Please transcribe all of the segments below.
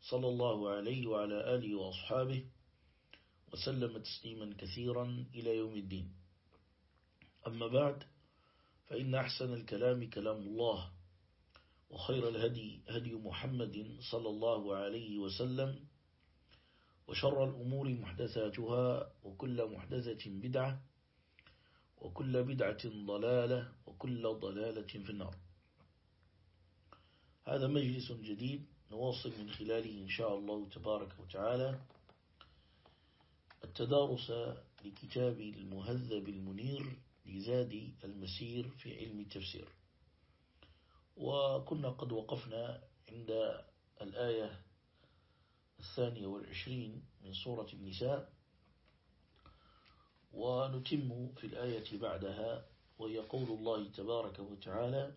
صلى الله عليه وعلى آله وأصحابه وسلم تسليما كثيرا إلى يوم الدين. أما بعد فإن أحسن الكلام كلام الله وخير الهدي هدي محمد صلى الله عليه وسلم وشر الأمور محدثاتها وكل محدثة بدعة وكل بدعة ضلالة وكل ضلالة في النار. هذا مجلس جديد نواصل من خلاله إن شاء الله تبارك وتعالى التدارس لكتاب المهذب المنير لزاد المسير في علم التفسير. وكنا قد وقفنا عند الآية الثانية والعشرين من سورة النساء ونتم في الآية بعدها وهي قول الله تبارك وتعالى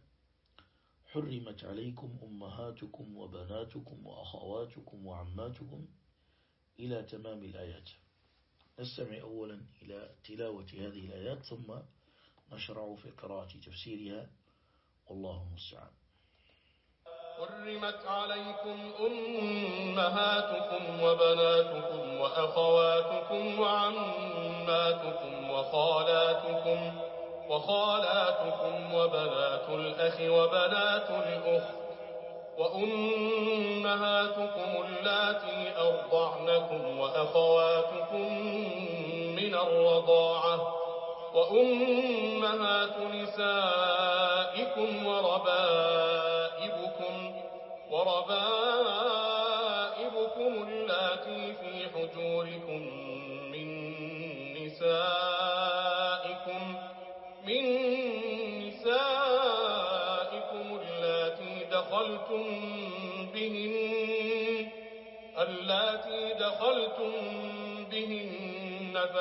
حرمت عليكم أمهاتكم وبناتكم وأخواتكم وعماتكم إلى تمام الآيات. نستمع أولا إلى تلاوة هذه الآيات ثم نشرع في قراءة تفسيرها. والله المستعان. حرمت عليكم أمهاتكم وبناتكم وأخواتكم وعماتكم وخالاتكم وخالاتكم وبنات الأخ وبنات الأخت وأمهاتكم اللاتي أرضعنكم وأخواتكم من الرضاعة وأمهات نسائكم وربائبكم وربائبكم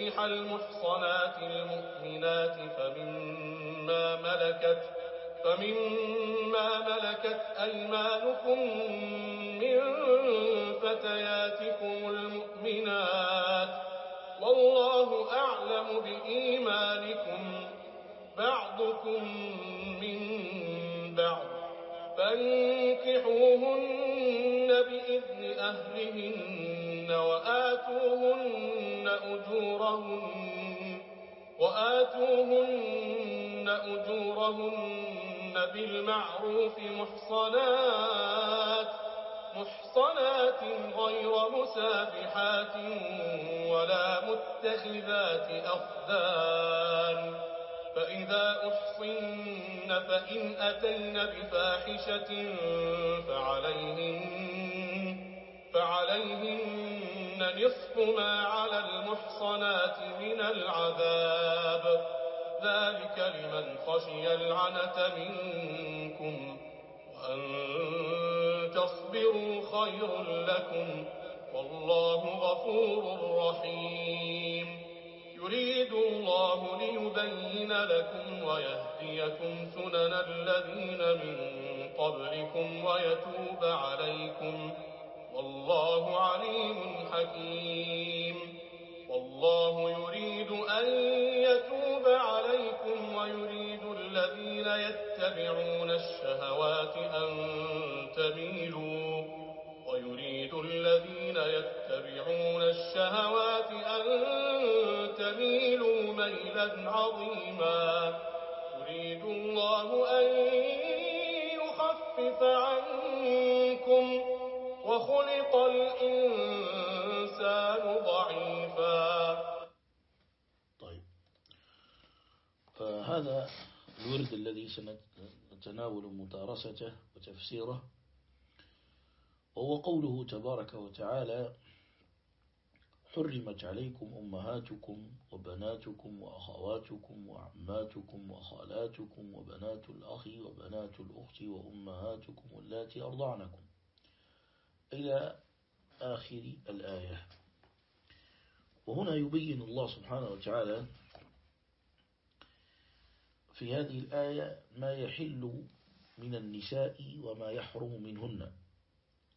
ينكح المحصنات المؤمنات فمما ملكت فمما ملكت أيمانكم من فتياتكم المؤمنات والله أعلم بإيمانكم بعضكم من بعض فانكحوهن بإذن أهلهن وآتوهن أجورهن وآتوهن أجورهن بالمعروف محصنات محصنات غير مسافحات ولا متخذات أخذان فإذا أحصن فإن أتين بفاحشة فعليهن فعليهن نصف ما على المحصنات من العذاب. ذلك لمن خشي العنة منكم وأن تصبروا خير لكم والله غفور رحيم. يريد الله ليبين لكم ويهديكم سنن الذين من قبلكم ويتوب عليكم والله عليم حكيم. والله يريد أن يتوب عليكم ويريد الذين يتبعون الشهوات أن تميلوا ويريد الذين يتبعون الشهوات أن تميلوا ميلا عظيما. يريد الله أن يخفف عنكم وخلق الإنسان ضعيفا. طيب. فهذا الورد الذي سنتناول مدارسته وتفسيره وهو قوله تبارك وتعالى حرمت عليكم أمهاتكم وبناتكم وأخواتكم وعماتكم وخالاتكم وبنات الأخ وبنات الأخت وأمهاتكم اللاتي أرضعنكم. إلى آخر الآية. وهنا يبين الله سبحانه وتعالى في هذه الآية ما يحل من النساء وما يحرم منهن.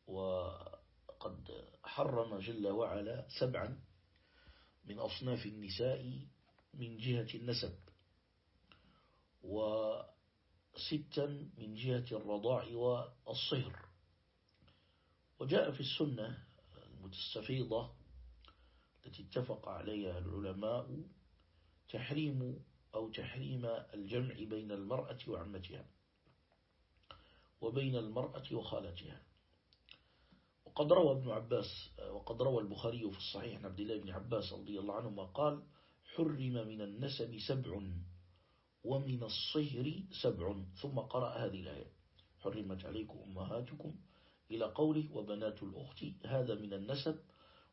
وقد حرم جل وعلا سبعا من أصناف النساء من جهة النسب وستا من جهة الرضاع والصهر. وجاء في السنة المتستفيضة التي اتفق عليها العلماء تحريم أو تحريم الجمع بين المرأة وعمتها وبين المرأة وخالتها. وقد روى ابن عباس وقد روى البخاري في الصحيح عن عبد الله بن عباس رضي الله عنهما قال حرم من النسب سبع ومن الصهر سبع. ثم قرأ هذه الآية حرمت عليكم أمهاتكم إلى قوله وبنات الأخت هذا من النسب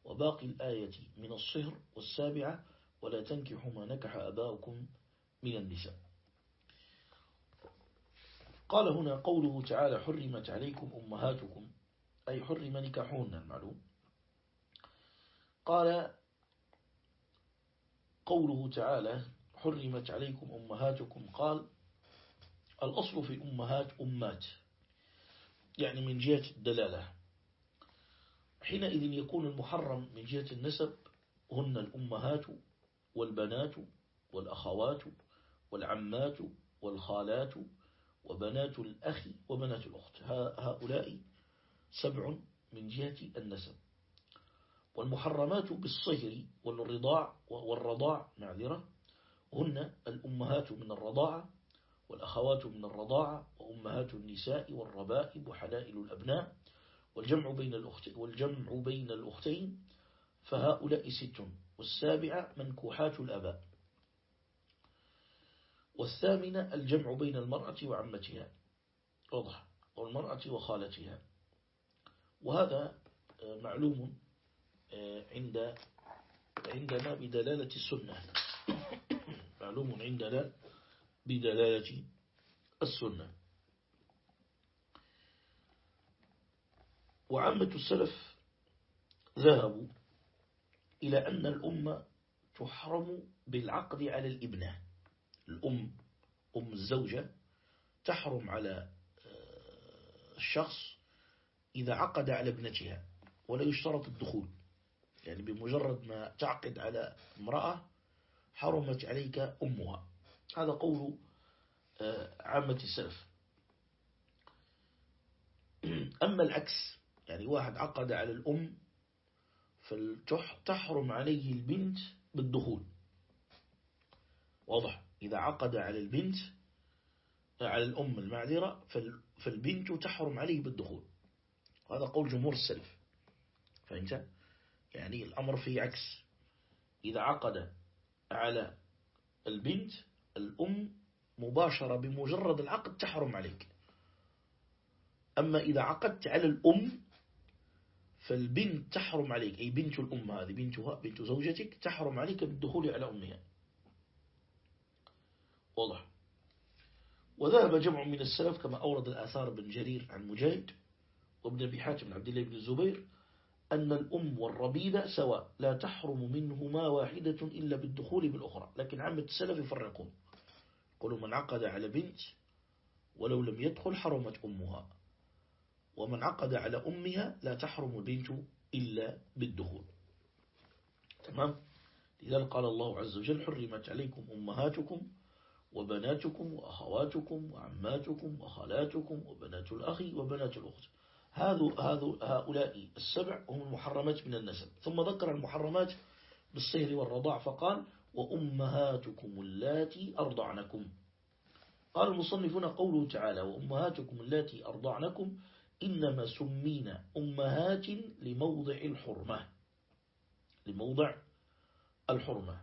وباقي الآية من الصهر والسابعة ولا تنكحوا ما نكح أباؤكم من النساء. قال هنا قوله تعالى حرمت عليكم أمهاتكم أي حرم نكاحهن المعلوم. قال قوله تعالى حرمت عليكم أمهاتكم قال الأصل في الأمهات أمات. يعني من جهة الدلالة. حينئذ يكون المحرم من جهة النسب هن الأمهات والبنات والأخوات والعمات والخالات وبنات الأخ وبنات الأخت. هؤلاء سبع من جهة النسب. والمحرمات بالصهر والرضاع والرضاع معذرة. هن الأمهات من الرضاعة والأخوات من الرضاعة وأمهات النساء والربائب وحلائل الأبناء والجمع بين الأختين والجمع بين الأختين فهؤلاء ست والسابعة منكوحات الأباء. والثامنة الجمع بين المرأة وعمتها واضح والمرأة وخالتها. وهذا معلوم عند عندنا بدلالة السنة. معلوم عندنا بدلالة السنة. وعامة السلف ذهبوا إلى أن الأمة تحرم بالعقد على الإبنة. الأم أم الزوجة تحرم على الشخص إذا عقد على ابنتها ولا يشترط الدخول. يعني بمجرد ما تعقد على امرأة حرمت عليك أمها. هذا قول عامة السلف. أما العكس يعني واحد عقد على الأم فتحرم عليه البنت بالدخول. واضح. إذا عقد على البنت على الأم المعذرة فالبنت تحرم عليه بالدخول. هذا قول جمهور السلف. فهمت؟ يعني الأمر فيه عكس. إذا عقد على البنت الأم مباشرة بمجرد العقد تحرم عليك. أما إذا عقدت على الأم فالبنت تحرم عليك. أي بنت الأم هذه بنتها بنت زوجتك تحرم عليك بالدخول على أمها. واضح؟ وذهب جمع من السلف كما أورد الآثار بن جرير عن مجاهد وابن أبي حاتم عبد الله بن الزبير أن الأم والربيبة سواء لا تحرم منهما واحدة إلا بالدخول بالأخرى. لكن عامة السلف يفرقون. يقولوا من عقد على بنت ولو لم يدخل حرمت أمها. ومن عقد على أمها لا تحرم البنت إلا بالدخول. تمام؟ لذلك قال الله عز وجل حرمت عليكم أمهاتكم وبناتكم وأخواتكم وعماتكم وخالاتكم وبنات الأخ وبنات الأخت. هؤلاء السبع هم المحرمات من النسب. ثم ذكر المحرمات بالصهر والرضاع فقال وأمهاتكم اللاتي أرضعنكم. قال المصنفون قوله تعالى وأمهاتكم اللاتي أرضعنكم إنما سمينا أمهات لموضع الحرمة. لموضع الحرمة.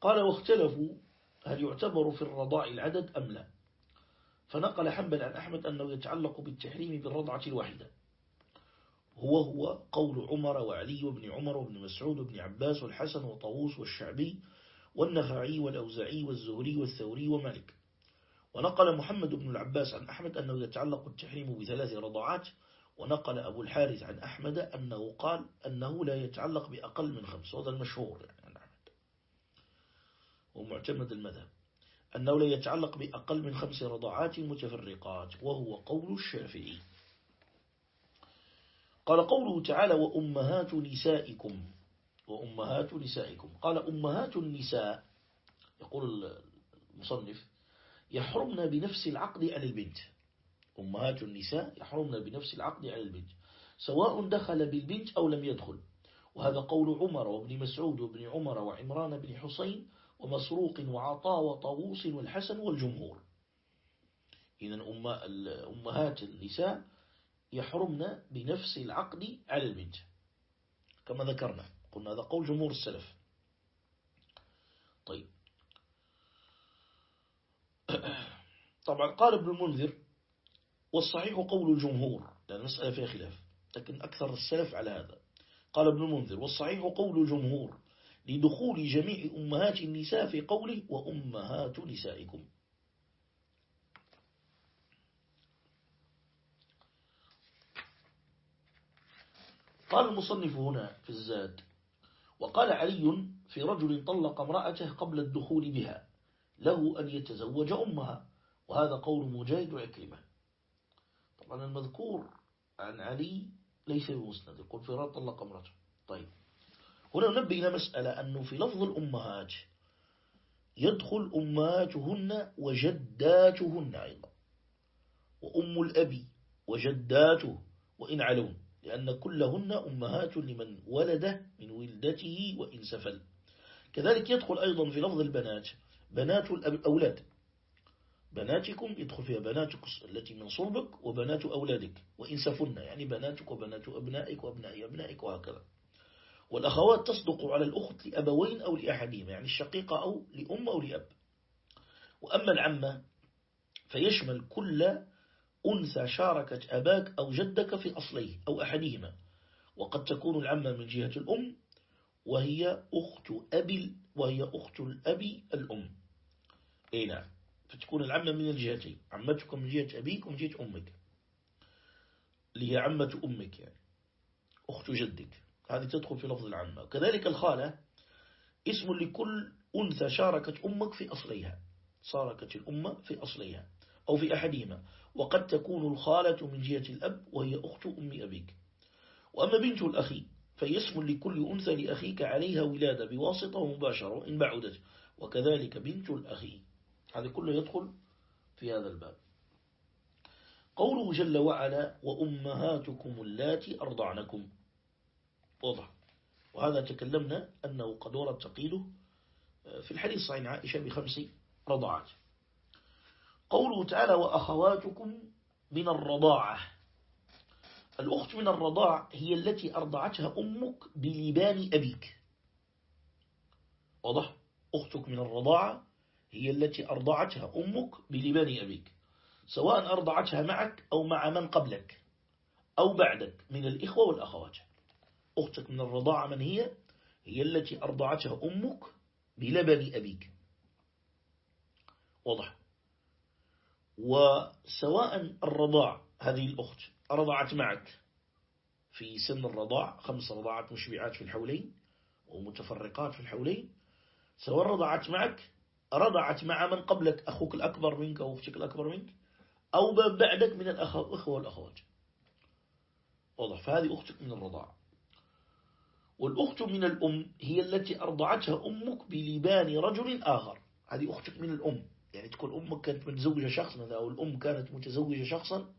قال واختلفوا هل يعتبر في الرضاع العدد أم لا؟ فنقل حنبل عن أحمد أنه يتعلق بالتحريم بالرضعة الواحدة. هو هو قول عمر وعلي وابن عمر وابن مسعود وابن عباس والحسن وطاووس والشعبي والنخعي والأوزعي والزهري والثوري ومالك. ونقل محمد بن العباس عن أحمد أنه يتعلق التحريم بثلاث رضعات ونقل أبو الحارث عن أحمد أنه قال أنه لا يتعلق بأقل من خمس وهذا المشهور يعني عن أحمد. ومعتمد المذهب. أنه لا يتعلق بأقل من خمس رضعات متفرقات وهو قول الشافعي. قال قوله تعالى وأمهات نسائكم وأمهات نسائكم. قال أمهات النساء يقول المصنف يحرمن بنفس العقد على البنت. أمهات النساء يحرمن بنفس العقد على البنت سواء دخل بالبنت أو لم يدخل. وهذا قول عمر وابن مسعود وابن عمر وعمران بن حسين ومسروق وعطاء وطاووس والحسن والجمهور. إذا أمهات النساء يحرمن بنفس العقد على البنت كما ذكرنا قلنا هذا قول جمهور السلف. طيب. طبعا قال ابن المنذر والصحيح قول الجمهور لأن المسألة فيها خلاف لكن أكثر السلف على هذا. قال ابن المنذر والصحيح قول الجمهور لدخول جميع أمهات النساء في قوله وأمهات نسائكم. قال المصنف هنا في الزاد وقال علي في رجل طلق امرأته قبل الدخول بها له أن يتزوج أمها وهذا قول مجاهد وعكرمة. طبعا المذكور عن علي ليس بمسند يقول رجل طلق امرأته. طيب. هنا ننبه إلى مسألة أنه في لفظ الأمهات يدخل أمهاتهن وجداتهن أيضا وأم الأبي وجداته وإن علون. لأن كلهن أمهات لمن ولد من ولدته وإن سفل. كذلك يدخل أيضا في لفظ البنات. بنات الأولاد. بناتكم يدخل فيها بناتك التي من صلبك وبنات أولادك. وإن سفلن. يعني بناتك وبنات أبنائك وأبناء أبنائك وهكذا. والأخوات تصدق على الأخت لأبوين أو لأحدهما. يعني الشقيقة أو لأم أو لأب. وأما العمة فيشمل كل أنثى شاركت أباك أو جدك في أصليه أو أحدهما. وقد تكون العمة من جهة الأم وهي أخت أبي وهي أخت الأبي الأم. أي نعم. فتكون العمة من الجهتين. عمتك من جهة أبيك ومن جهة أمك. اللي هي عمة أمك يعني. أخت جدك. هذه تدخل في لفظ العمة. كذلك الخالة اسم لكل أنثى شاركت أمك في أصليها. شاركت الأمة في أصليها. أو في أحدهما وقد تكون الخالة من جهة الأب وهي أخت أم أبيك. وأما بنت الأخي فهي اسم لكل أنثى لأخيك عليها ولادة بواسطة ومباشرة وإن بعدت وكذلك بنت الأخي. هذا كله يدخل في هذا الباب. قوله جل وعلا وأمهاتكم اللاتي أرضعنكم واضح. وهذا تكلمنا أنه قد ورد تقييده آه، في الحديث صحيح عائشة بخمس رضعات. قوله تعالى وأخواتكم من الرضاعة. الأخت من الرضاع هي التي أرضعتها أمك بلبان أبيك. واضح؟ أختك من الرضاعة هي التي أرضعتها أمك بلبان أبيك. سواء أرضعتها معك أو مع من قبلك أو بعدك من الإخوة والأخوات. أختك من الرضاعة من هي؟ هي التي أرضعتها أمك بلبن أبيك. واضح؟ وسواء الرضاع هذه الأخت رضعت معك في سن الرضاع خمس رضاعات مشبعات في الحولين ومتفرقات في الحولين سواء رضعت معك رضعت مع من قبلك أخوك الأكبر منك أو أختك الأكبر منك أو بعدك من الأخوة والأخوات. واضح؟ فهذه أختك من الرضاعة والأخت من الأم هي التي أرضعتها أمك بلبان رجل آخر. هذه أختك من الأم. يعني تكون أمك كانت متزوجة شخص أو الأم كانت متزوجة شخصا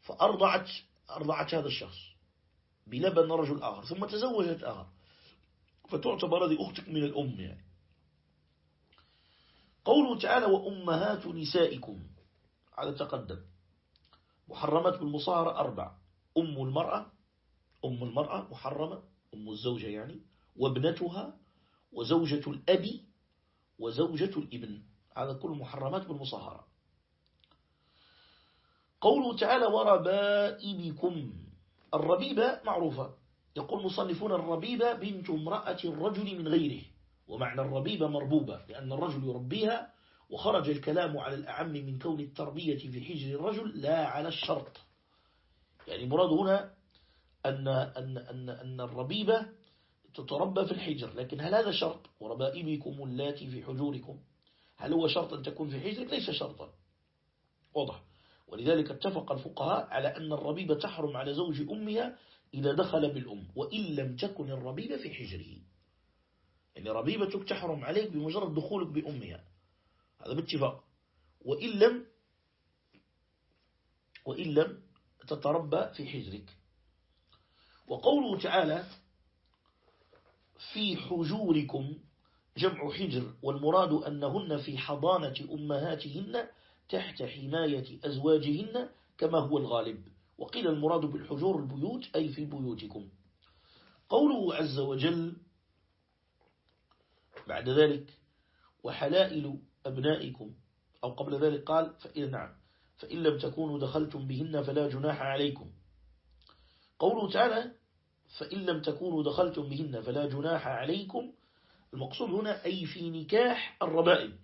فأرضعت أرضعت هذا الشخص بلبن رجل آخر ثم تزوجت آخر. فتعتبر هذه أختك من الأم يعني. قوله تعالى وأمهات نسائكم. على تقدم. محرمات بالمصاهرة أربع. أم المرأة أم المرأة محرمة أم الزوجة يعني وابنتها وزوجة الأب وزوجة الإبن. هذا كل محرمات بالمصاهرة. قوله تعالى وربائبكم الربيبة معروفة يقول مصنفون الربيبة بنت امرأة الرجل من غيره ومعنى الربيبة مربوبة لأن الرجل يربيها وخرج الكلام على الأعم من كون التربية في حجر الرجل لا على الشرط. يعني مراد هنا أن, أن, أن, أن الربيبة تتربى في الحجر لكن هل هذا شرط؟ وربائبكم اللاتي في حجوركم. هل هو شرط أن تكون في حجرك؟ ليس شرطا. واضح. ولذلك اتفق الفقهاء على أن الربيبة تحرم على زوج أمها إذا دخل بالأم وإن لم تكن الربيبة في حجره. يعني ربيبتك تحرم عليك بمجرد دخولك بأمها. هذا باتفاق. وإن لم وإن لم تتربى في حجرك. وقوله تعالى في حجوركم جمع حجر والمراد أنهن في حضانة أمهاتهن تحت حماية أزواجهن كما هو الغالب. وقيل المراد بالحجور البيوت أي في بيوتكم. قوله عز وجل بعد ذلك وحلائل أبنائكم. أو قبل ذلك قال فإن نعم. فإن لم تكونوا دخلتم بهن فلا جناح عليكم. قوله تعالى فإن لم تكونوا دخلتم بهن فلا جناح عليكم المقصود هنا أي في نكاح الربائب.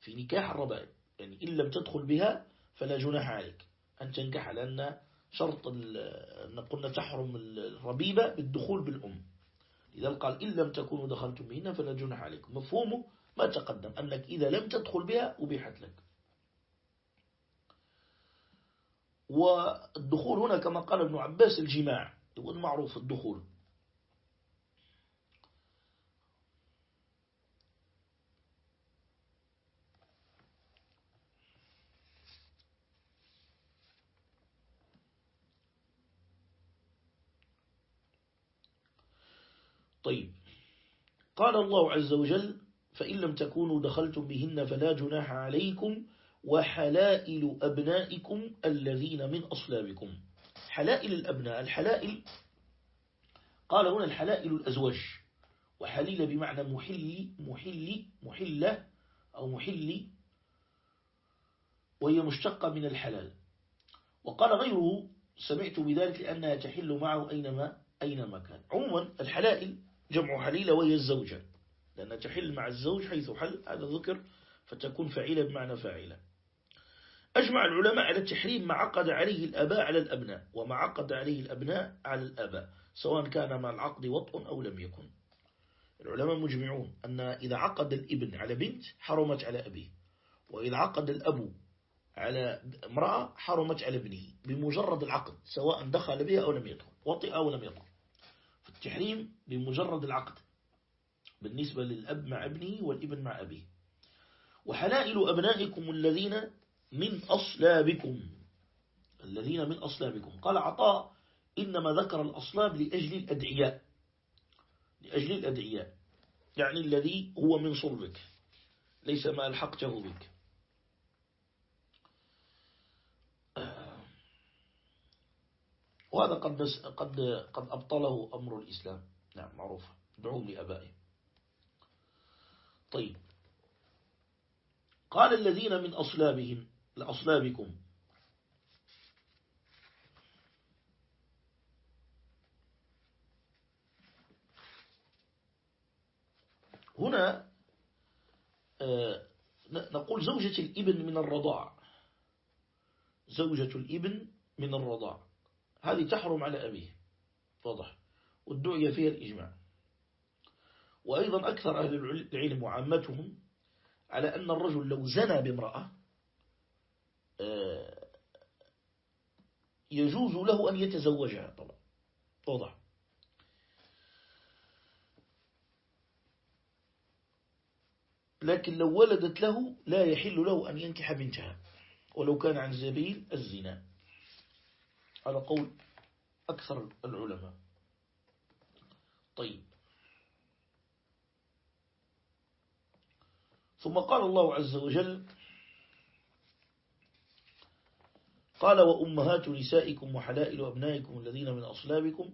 في نكاح الربائب. يعني إن لم تدخل بها فلا جناح عليك. أن تنكح لأن شرط أن قلنا تحرم الربيبة بالدخول بالأم. إذا قال إن لم تكونوا دخلتم بهن فلا جناح عليكم مفهومه ما تقدم. أنك إذا لم تدخل بها أبيحت لك. والدخول هنا كما قال ابن عباس الجماع. يقول معروف الدخول. طيب. قال الله عز وجل فإن لم تكونوا دخلتم بهن فلا جناح عليكم وحلائل أبنائكم الذين من أصلابكم. حلائل الأبناء الحلائل قال هنا الحلائل الأزواج. وحليل بمعنى محل محل محلة أو محل وهي مشتقة من الحلال. وقال غيره سمعت بذلك لأنها تحل معه أينما أينما كان. عموما الحلائل جمع حليلة وهي الزوجة. لأنها تحل مع الزوج حيث حل هذا ذكر فتكون فعيلة بمعنى فاعلة. أجمع العلماء على التحريم ما عقد عليه الأباء على الأبناء وما عقد عليه الأبناء على الأباء سواء كان مع العقد وطء أو لم يكن. العلماء مجمعون أن إذا عقد الابن على بنت حرمت على أبيه وإذا عقد الأب على امرأة حرمت على ابنه بمجرد العقد سواء دخل بها أو لم يدخل وطئ أو لم يدخل فالتحريم بمجرد العقد. بالنسبة للأب مع ابنه والابن مع أبيه. وحلائل أبنائكم الذين من أصلابكم. الذين من أصلابكم. قال عطاء إنما ذكر الأصلاب لأجل الأدعياء. لأجل الأدعياء. يعني الذي هو من صلبك. ليس ما ألحقته بك وهذا قد بس قد قد أبطله أمر الإسلام. نعم معروف. دعوهم لأبائهم. طيب. قال الذين من أصلابهم لأصلابكم. هنا آه، نقول زوجة الإبن من الرضاع. زوجة الإبن من الرضاع. هذه تحرم على أبيه. واضح. والدعية فيها الإجماع. وأيضا أكثر أهل العلم وعامتهم على أن الرجل لو زنى بامرأة آه، يجوز له أن يتزوجها طبعا. واضح. لكن لو ولدت له لا يحل له أن ينكح بنتها. ولو كان عن سبيل الزنا. على قول أكثر العلماء. طيب. ثم قال الله عز وجل قال وأمهات نسائكم وحلائل أبنائكم الذين من أصلابكم.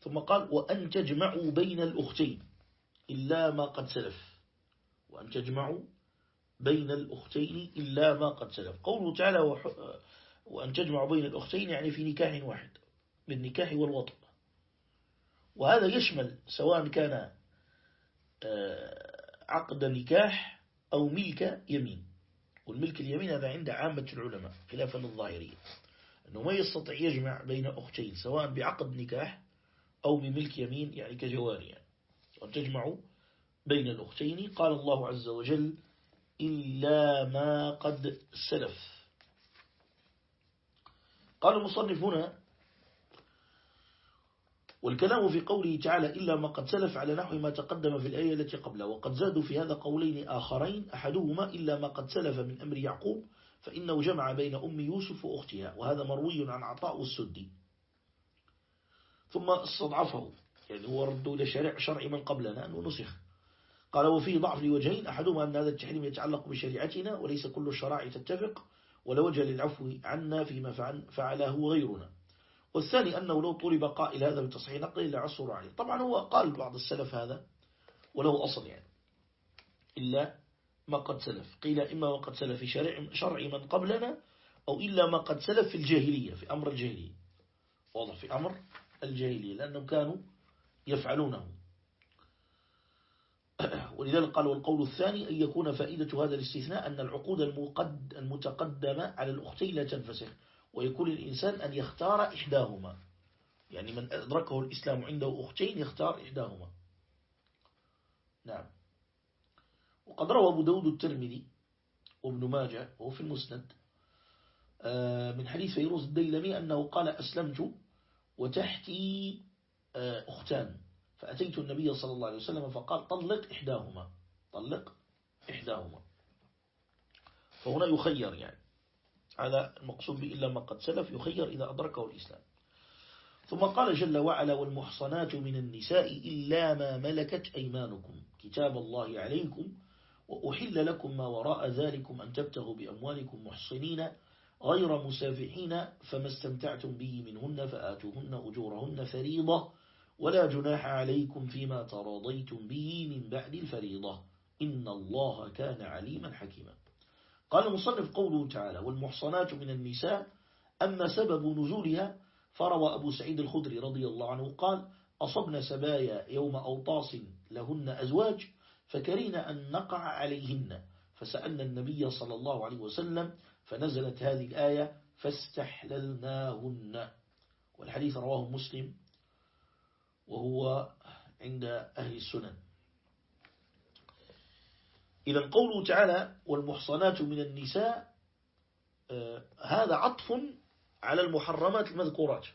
ثم قال وأن تجمعوا بين الأختين إلا ما قد سلف. وأن تجمعوا بين الأختين إلا ما قد سلف. قوله تعالى وأن تجمعوا بين الأختين يعني في نكاح واحد بالنكاح والوطن. وهذا يشمل سواء كان آه، عقد نكاح أو ملك يمين. والملك اليمين هذا عند عامة العلماء خلافا للظاهرية أنه ما يستطيع يجمع بين أختين سواء بعقد نكاح أو بملك يمين يعني كجوارية وأن تجمعوا بين الأختين قال الله عز وجل إلا ما قد سلف. قال المصنف هنا والكلام في قوله تعالى إلا ما قد سلف على نحو ما تقدم في الآية التي قبلها. وقد زادوا في هذا قولين آخرين أحدهما إلا ما قد سلف من أمر يعقوب فإنه جمع بين أم يوسف وأختها. وهذا مروي عن عطاء السدي. ثم استضعفه يعني هو ردوا إلى شرع شرع من قبلنا أنه نسخ. قال وفيه ضعف لوجهين أحدهما أن هذا التحريم يتعلق بشريعتنا وليس كل الشرائع تتفق. ولا وجه للعفو عنا فيما فعله غيرنا والثاني أنه لو طلب قائل هذا بتصحيح نقله لعصر عليه. طبعا هو قال بعض السلف هذا وله أصل يعني. إلا ما قد سلف. قيل إما ما قد سلف في شرع, شرع من قبلنا أو إلا ما قد سلف في الجاهلية في أمر الجاهلية. واضح في أمر الجاهلية لأنهم كانوا يفعلونه. ولذلك قال والقول الثاني أن يكون فائدة هذا الاستثناء أن العقود المتقدمة على الأختين لا تنفسخ ويكون الإنسان أن يختار إحداهما. يعني من أدركه الإسلام عنده أختين يختار إحداهما. نعم. وقد روى أبو داود الترمذي وابن ماجه وهو في المسند آه، من حديث فيروز الديلمي أنه قال أسلمت وتحتي آه، أختان. فأتيت النبي صلى الله عليه وسلم فقال طلق إحداهما. طلق إحداهما. فهنا يخير يعني. هذا المقصود به إلا ما قد سلف يخير إذا أدركه الإسلام. ثم قال جل وعلا والمحصنات من النساء إلا ما ملكت أيمانكم. كتاب الله عليكم وأحل لكم ما وراء ذلكم أن تبتغوا بأموالكم محصنين غير مسافحين فما استمتعتم به منهن فآتوهن أجورهن فريضة. ولا جناح عليكم فيما تراضيتم به من بعد الفريضة. إن الله كان عليما حكيما. قال المصنف قوله تعالى والمحصنات من النساء أما سبب نزولها فروى أبو سعيد الخدري رضي الله عنه قال أصبنا سبايا يوم أوطاس لهن أزواج فكرينا أن نقع عليهن. فسألنا النبي صلى الله عليه وسلم فنزلت هذه الآية فاستحللناهن. والحديث رواه مسلم. وهو عند أهل السنن. إذا قوله تعالى والمحصنات من النساء آه هذا عطف على المحرمات المذكورات.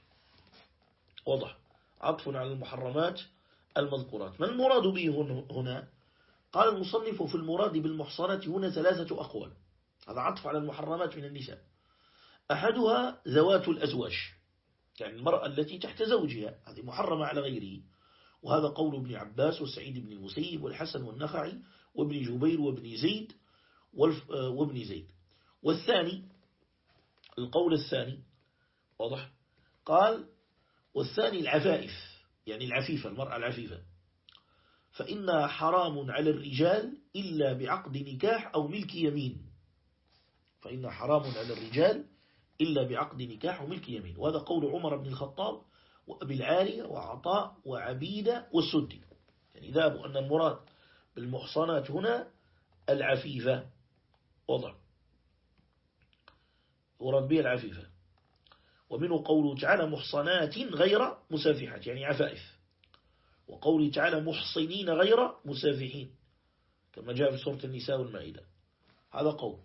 واضح. عطف على المحرمات المذكورات. ما المراد به هنا؟ قال المصنف في المراد بالمحصنات هنا ثلاثة أقوال. هذا عطف على المحرمات من النساء. أحدها ذوات الأزواج. يعني المرأة التي تحت زوجها هذه محرمة على غيره. وهذا قول ابن عباس وسعيد بن المسيب والحسن والنخعي وابن جبير وابن زيد آه، وابن زيد. والثاني القول الثاني واضح؟ قال والثاني العفائف يعني العفيفة المرأة العفيفة. فإنها حرام على الرجال إلا بعقد نكاح أو ملك يمين. فإنها حرام على الرجال إلا بعقد نكاح وملك يمين. وهذا قول عمر بن الخطاب وأبي العالية وعطاء وعبيدة والسدي. يعني ذهبوا أن المراد بالمحصنات هنا العفيفة. وضع. ورد به العفيفة. ومنه قوله تعالى محصنات غير مسافحات يعني عفائف. وقوله تعالى محصنين غير مسافحين كما جاء في سورة النساء والمائدة. هذا قول.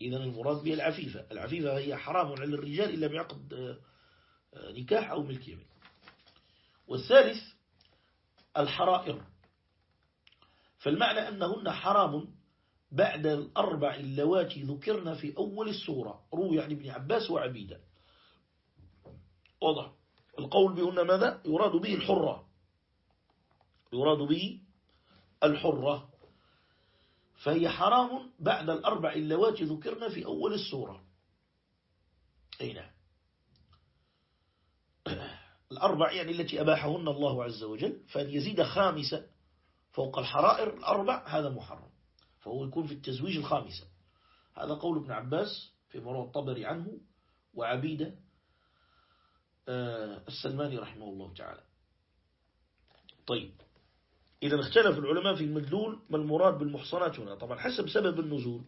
إذا المراد به العفيفة. العفيفة هي حرام على الرجال إلا بعقد آه، آه، نكاح أو ملك يمين. والثالث الحرائر. فالمعنى أنهن حرام بعد الأربع اللواتي ذكرنا في أول السورة. روي عن ابن عباس وعبيدة. واضح. القول بأن ماذا؟ يراد به الحرة. يراد به الحرة. فهي حرام بعد الأربع اللواتي ذكرنا في أول السورة. أي نعم. الأربع يعني التي أباحهن الله عز وجل فأن يزيد خامسة فوق الحرائر؟ الأربع هذا محرم. فهو يكون في التزويج الخامسة. هذا قول ابن عباس في مروى الطبري عنه وعبيدة آه، السلماني رحمه الله تعالى. طيب. إذا اختلف العلماء في المدلول ما المراد بالمحصنات هنا. طبعا حسب سبب النزول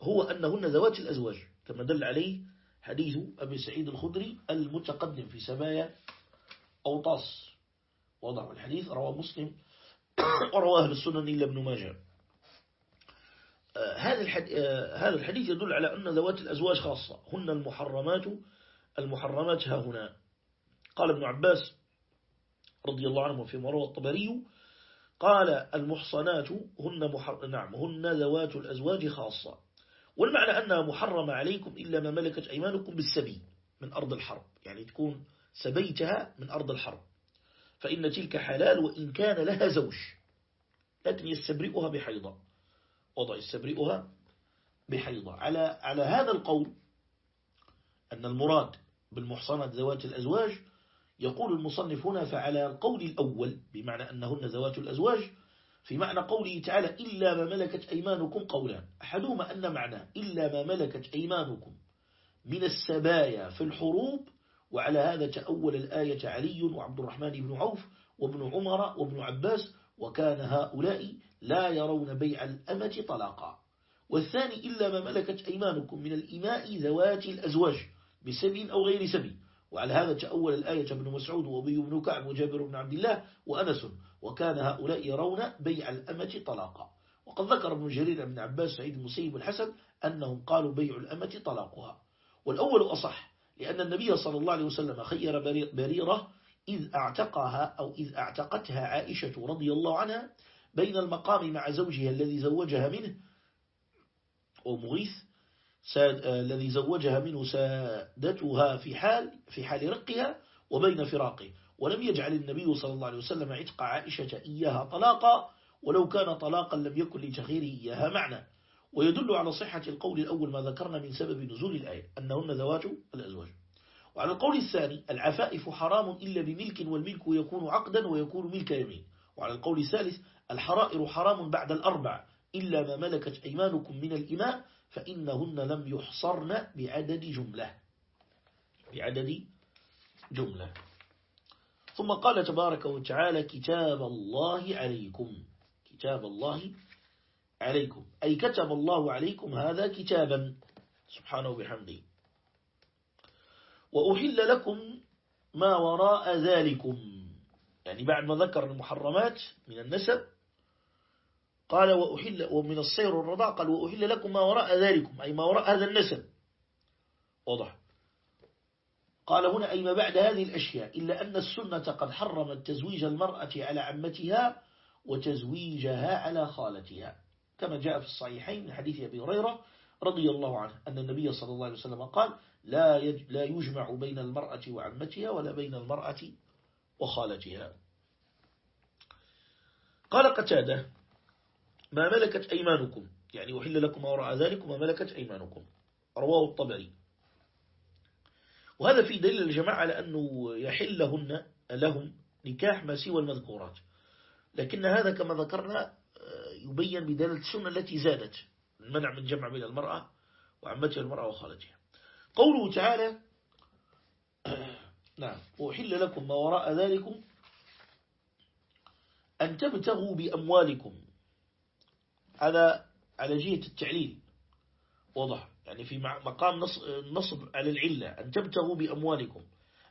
هو أنهن ذوات الأزواج كما دل عليه حديث أبي سعيد الخدري المتقدم في سبايا أوطاس. وضع الحديث رواه مسلم ورواه أهل السنن إلا ابن ماجه. آه، آه، هذا الحديث يدل على أن ذوات الأزواج خاصة. هن المحرمات المحرمات ها هنا. قال ابن عباس رضي الله عنه في مروى الطبري قال المحصنات هن محر... نعم هن ذوات الأزواج خاصة. والمعنى أنها محرمة عليكم إلا ما ملكت أيمانكم بالسبي من أرض الحرب يعني تكون سبيتها من أرض الحرب. فإن تلك حلال وإن كان لها زوج. لكن يستبرئها بحيضة. وضع يستبرئها بحيضة. على على هذا القول أن المراد بالمحصنات ذوات الأزواج يقول المصنف هنا فعلى القول الأول بمعنى أنهن ذوات الأزواج في معنى قوله تعالى إلا ما ملكت أيمانكم قولا. أحدهما أن معنى إلا ما ملكت أيمانكم من السبايا في الحروب وعلى هذا تأول الآية علي وعبد الرحمن بن عوف وابن عمر وابن عباس وكان هؤلاء لا يرون بيع الأمة طلاقا. والثاني إلا ما ملكت أيمانكم من الإماء ذوات الأزواج بسبي أو غير سبي. وعلى هذا تأول الآية ابن مسعود وأبي بن كعب وجابر بن عبد الله وأنس وكان هؤلاء يرون بيع الأمة طلاقا. وقد ذكر ابن جرير بن عباس سعيد المسيب الحسن أنهم قالوا بيع الأمة طلاقها. والأول أصح لأن النبي صلى الله عليه وسلم خير بريرة إذ أعتقها أو إذ أعتقتها عائشة رضي الله عنها بين المقام مع زوجها الذي زوجها منه ومغيث الذي زوجها منه سادتها في حال في حال رقها وبين فراقه. ولم يجعل النبي صلى الله عليه وسلم عتق عائشة إياها طلاقا ولو كان طلاقا لم يكن لتخيره إياها معنى. ويدل على صحة القول الأول ما ذكرنا من سبب نزول الآية أنهن ذوات الأزواج. وعلى القول الثاني العفائف حرام إلا بملك والملك يكون عقدا ويكون ملك يمين. وعلى القول الثالث الحرائر حرام بعد الأربع إلا ما ملكت أيمانكم من الإماء فإنهن لم يحصرن بعدد جملة. بعدد جملة. ثم قال تبارك وتعالى كتاب الله عليكم. كتاب الله عليكم. أي كتب الله عليكم هذا كتابا. سبحانه وبحمده. وأحل لكم ما وراء ذلكم. يعني بعد ما ذكر المحرمات من النسب قال وأحل ومن الصير والرضاع قال وأحل لكم ما وراء ذلكم أي ما وراء هذا النسب. واضح. قال هنا أي ما بعد هذه الأشياء إلا أن السنة قد حرمت تزويج المرأة على عمتها وتزويجها على خالتها. كما جاء في الصحيحين من حديث أبي هريرة رضي الله عنه أن النبي صلى الله عليه وسلم قال لا لا يجمع بين المرأة وعمتها ولا بين المرأة وخالتها. قال قتادة ما ملكت أيمانكم. يعني وحل لكم ما وراء ذلك ما ملكت أيمانكم. رواه الطبري. وهذا في دليل الجماعة على أنه يحلهن لهم نكاح ما سوى المذكورات. لكن هذا كما ذكرنا يبين بدلالة السنة التي زادت. المنع من جمع بين المرأة وعمتها المرأة وخالتها. قوله تعالى نعم وحل لكم ما وراء ذلكم أن تبتغوا بأموالكم. هذا على جهة التعليل. واضح. يعني في مقام النصب على العلة. أن تبتغوا بأموالكم.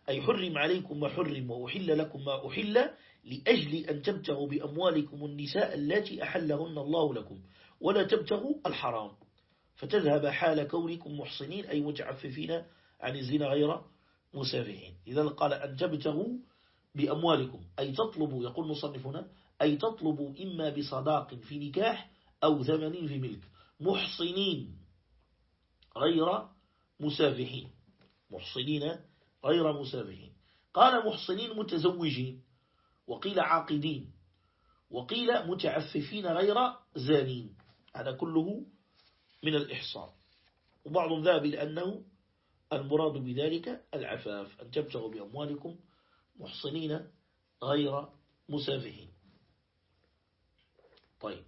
أي حرم عليكم ما حرم وأحل لكم ما أحل لأجل أن تبتغوا بأموالكم النساء التي أحلهن الله لكم. ولا تبتغوا الحرام. فتذهب حال كونكم محصنين أي متعففين عن الزنا غير مسافحين. إذا قال أن تبتغوا بأموالكم. أي تطلبوا يقول مصنفنا أي تطلبوا إما بصداق في نكاح أو ثمن في ملك. محصنين غير مسافحين. محصنين غير مسافحين. قال محصنين متزوجين. وقيل عاقدين. وقيل متعففين غير زانين. هذا كله من الإحصان. وبعض ذهب لأنه المراد بذلك العفاف. أن تبتغوا بأموالكم محصنين غير مسافحين. طيب.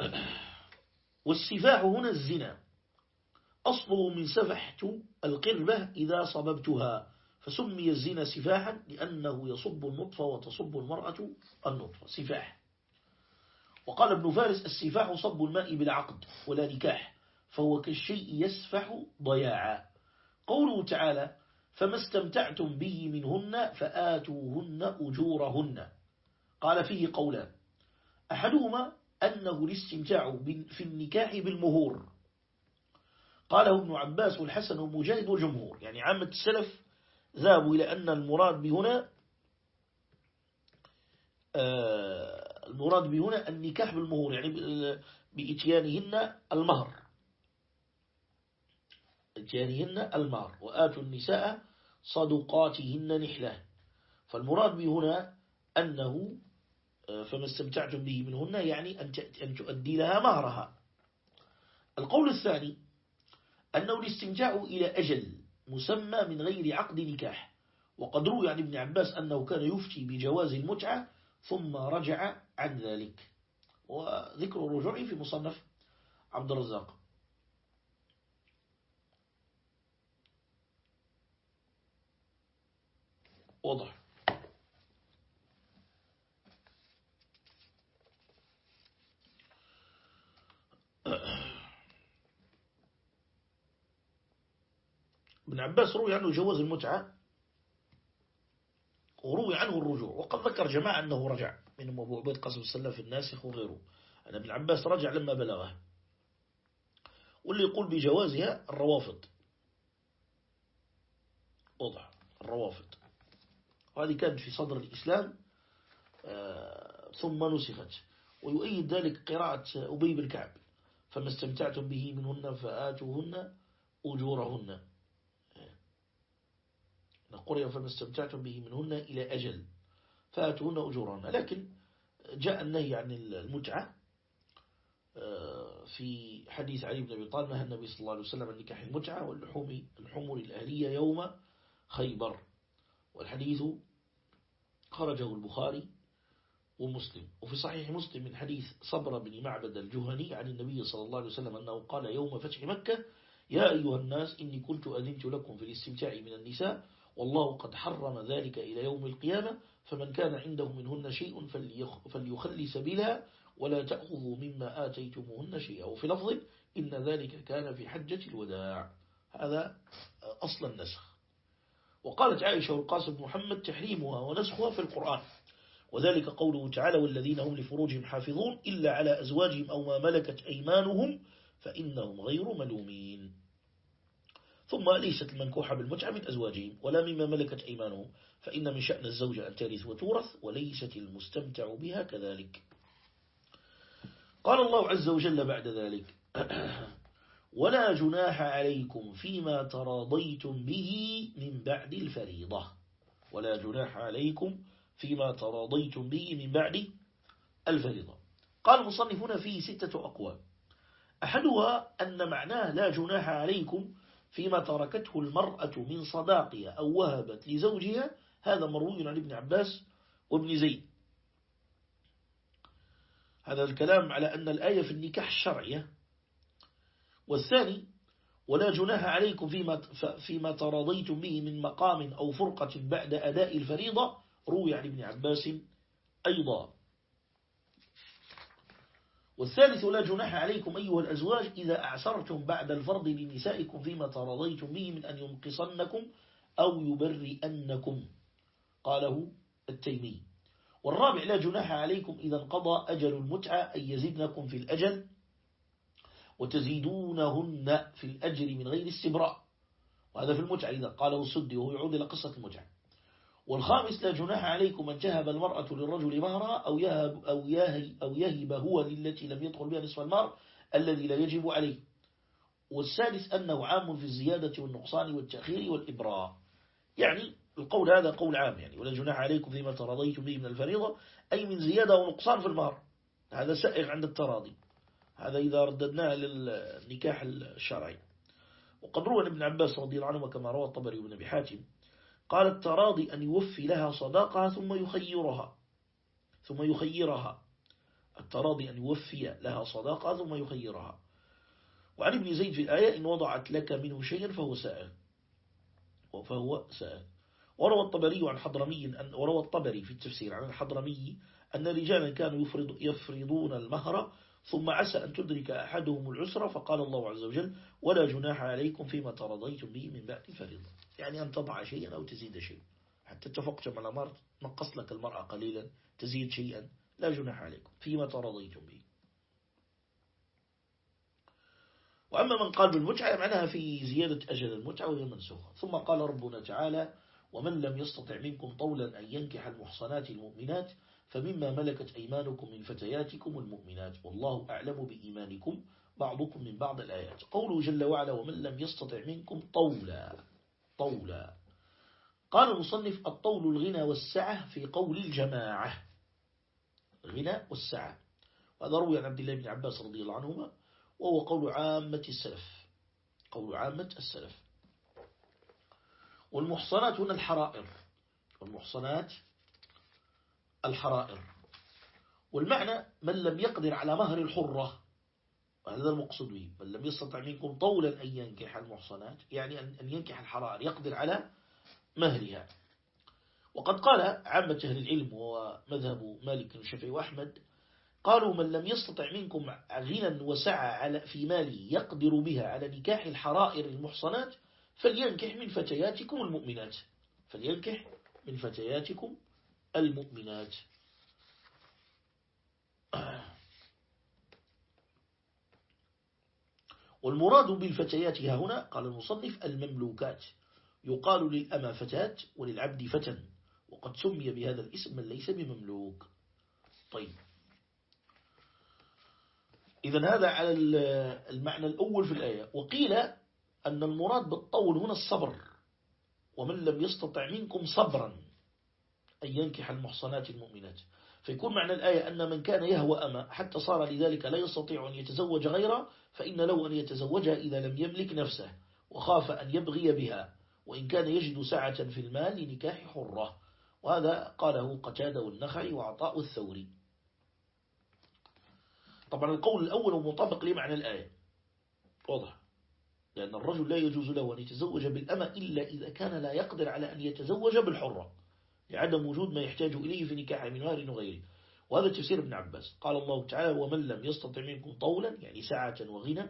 والسفاح هنا الزنا. أصله من سفحت القربة إذا صببتها فسمي الزنا سفاحا لأنه يصب النطفة وتصب المرأة النطفة سفاح. وقال ابن فارس السفاح صب الماء بالعقد ولا نكاح فهو كالشيء يسفح ضياعا. قوله تعالى فما استمتعتم به منهن فآتوهن أجورهن قال فيه قولان أحدهما أنه الاستمتاع في النكاح بالمهور. قاله ابن عباس والحسن ومجاهد والجمهور. يعني عامة السلف ذهبوا إلى أن المراد بهنا آه، المراد بهنا النكاح بالمهور يعني بإتيانهن المهر. إتيانهن المهر. وآتوا النساء صدقاتهن نحلة. فالمراد بهنا أنه فما استمتعتم به منهن يعني أن تؤدي لها مهرها. القول الثاني أنه الاستمتاع إلى أجل مسمى من غير عقد نكاح. وقد روي عن ابن عباس أنه كان يفتي بجواز المتعة ثم رجع عن ذلك. وذكر الرجوع في مصنف عبد الرزاق. واضح. ابن عباس روي عنه جواز المتعة وروي عنه الرجوع. وقد ذكر جماعة أنه رجع منهم أبو عبيد قاسم السلام في الناسخ وغيره. أن ابن عباس رجع لما بلغه. واللي يقول بجوازها الروافض. واضح الروافض. وهذه كانت في صدر الإسلام آه، ثم نسخت. ويؤيد ذلك قراءة أبي بن كعب. فما استمتعتم به منهن فآتوهن أجورهن. قرئ فما استمتعتم به منهن إلى أجل فآتوهن أجورهن. لكن جاء النهي عن المتعة آه، في حديث علي بن أبي طالب نهى النبي صلى الله عليه وسلم عن نكاح المتعة واللحوم الحمر الأهلية يوم خيبر. والحديث خرجه البخاري ومسلم. وفي صحيح مسلم من حديث صبر بن معبد الجهني عن النبي صلى الله عليه وسلم أنه قال يوم فتح مكة يا أيها الناس إني كنت أذنت لكم في الاستمتاع من النساء والله قد حرم ذلك إلى يوم القيامة فمن كان عنده منهن شيء فليخلي سبيلها ولا تأخذوا مما آتيتموهن شيئا. وفي لفظ إن ذلك كان في حجة الوداع. هذا أصل النسخ. وقالت عائشة والقاسم محمد تحريمها ونسخها في القرآن. وذلك قوله تعالى والذين هم لفروجهم حافظون إلا على أزواجهم أو ما ملكت أيمانهم فإنهم غير ملومين. ثم ليست المنكوحة بالمتعة من أزواجهم ولا مما ملكت أيمانهم فإن من شأن الزوجة أن ترث وتورث وليست المستمتع بها كذلك. قال الله عز وجل بعد ذلك ولا جناح عليكم فيما تراضيتم به من بعد الفريضة. ولا جناح عليكم فيما تراضيتم به من بعد الفريضة. قال المصنفون فيه ستة أقوال. أحدها أن معناه لا جناح عليكم فيما تركته المرأة من صداقها أو وهبت لزوجها هذا مروي عن ابن عباس وابن زيد. هذا الكلام على أن الآية في النكاح الشرعية. والثاني ولا جناح عليكم فيما, فيما تراضيتم به من مقام أو فرقة بعد أداء الفريضة روي عن ابن عباس أيضا. والثالث لا جناح عليكم أيها الأزواج إذا أعسرتم بعد الفرض لنسائكم فيما ترضيتم به من أن ينقصنكم أو يبرئنكم. قاله التيمي. والرابع لا جناح عليكم إذا انقضى أجل المتعة أن يزدنكم في الأجل وتزيدونهن في الأجر من غير استبراء. وهذا في المتعة إذا قاله السدي وهو يعود إلى قصة المتعة. والخامس لا جناح عليكم أن تهب المرأة للرجل مهرا أو يهب, أو يهب, أو يهب هو للتي لم يدخل بها نصف المهر الذي لا يجب عليه. والسادس أنه عام في الزيادة والنقصان والتأخير والإبراء. يعني القول هذا قول عام يعني ولا جناح عليكم فيما تراضيتم به من الفريضة أي من زيادة ونقصان في المهر. هذا سائغ عند التراضي. هذا إذا رددناه للنكاح الشرعي. وقد روى ابن عباس رضي الله عنه كما روى الطبري بن أبي حاتم قال التراضي أن يوفي لها صداقها ثم يخيرها ثم يخيرها. التراضي أن يوفي لها صداقها ثم يخيرها. وعن ابن زيد في الآية إن وضعت لك منه شيئا فهو سائل. فهو سائل. وروى الطبري عن حضرمي أن وروى الطبري في التفسير عن الحضرمي أن رجالا كانوا يفرض يفرضون المهر ثم عسى أن تدرك أحدهم العسرة فقال الله عز وجل ولا جناح عليكم فيما ترضيتم به من بعد فريضة. يعني أن تضع شيئا أو تزيد شيء حتى اتفقت مع الأمر نقص لك المرأة قليلا تزيد شيئا لا جناح عليكم فيما ترضيتم به. وأما من قال بالمتعة معناها في زيادة أجل المتعة وهي منسوخة. ثم قال ربنا تعالى ومن لم يستطع منكم طولا أن ينكح المحصنات المؤمنات فمما ملكت أيمانكم من فتياتكم المؤمنات والله أعلم بإيمانكم بعضكم من بعض الآيات. قوله جل وعلا ومن لم يستطع منكم طولا طولا. قال المصنف الطول الغنى والسعة في قول الجماعة. الغنى والسعة. وهذا روي عن عبد الله بن عباس رضي الله عنهما وهو قول عامة السلف. قول عامة السلف. والمحصنات هنا الحرائر. والمحصنات الحرائر. والمعنى من لم يقدر على مهر الحرة وهذا المقصود به. من لم يستطع منكم طولا أن ينكح المحصنات يعني أن ينكح الحرائر يقدر على مهرها. وقد قال عامة أهل العلم ومذهب مالك الشافعي وأحمد قالوا من لم يستطع منكم غنى وسعى على في ماله يقدر بها على نكاح الحرائر المحصنات فلينكح من فتياتكم المؤمنات. فلينكح من فتياتكم المؤمنات. والمراد بالفتيات هنا قال المصنف المملوكات. يقال للأمى فتاة وللعبد فتن وقد سمي بهذا الاسم من ليس بمملوك. طيب. إذا هذا على المعنى الأول في الآية. وقيل أن المراد بالطول هنا الصبر ومن لم يستطع منكم صبرا. أن ينكح المحصنات المؤمنات. فيكون معنى الآية أن من كان يهوى أما حتى صار لذلك لا يستطيع أن يتزوج غيره فإن له أن يتزوجها إذا لم يملك نفسه وخاف أن يبغي بها وإن كان يجد سعة في المال لنكاح حرة. وهذا قاله قتادة والنخعي وعطاء الثوري. طبعا القول الأول مطابق لمعنى الآية. واضح. لأن الرجل لا يجوز له أن يتزوج بالأمة إلا إذا كان لا يقدر على أن يتزوج بالحرة. لعدم وجود ما يحتاج إليه في نكاح من وار وغيره. وهذا تفسير ابن عباس. قال الله تعالى ومن لم يستطع منكم طولا يعني سعة وغنى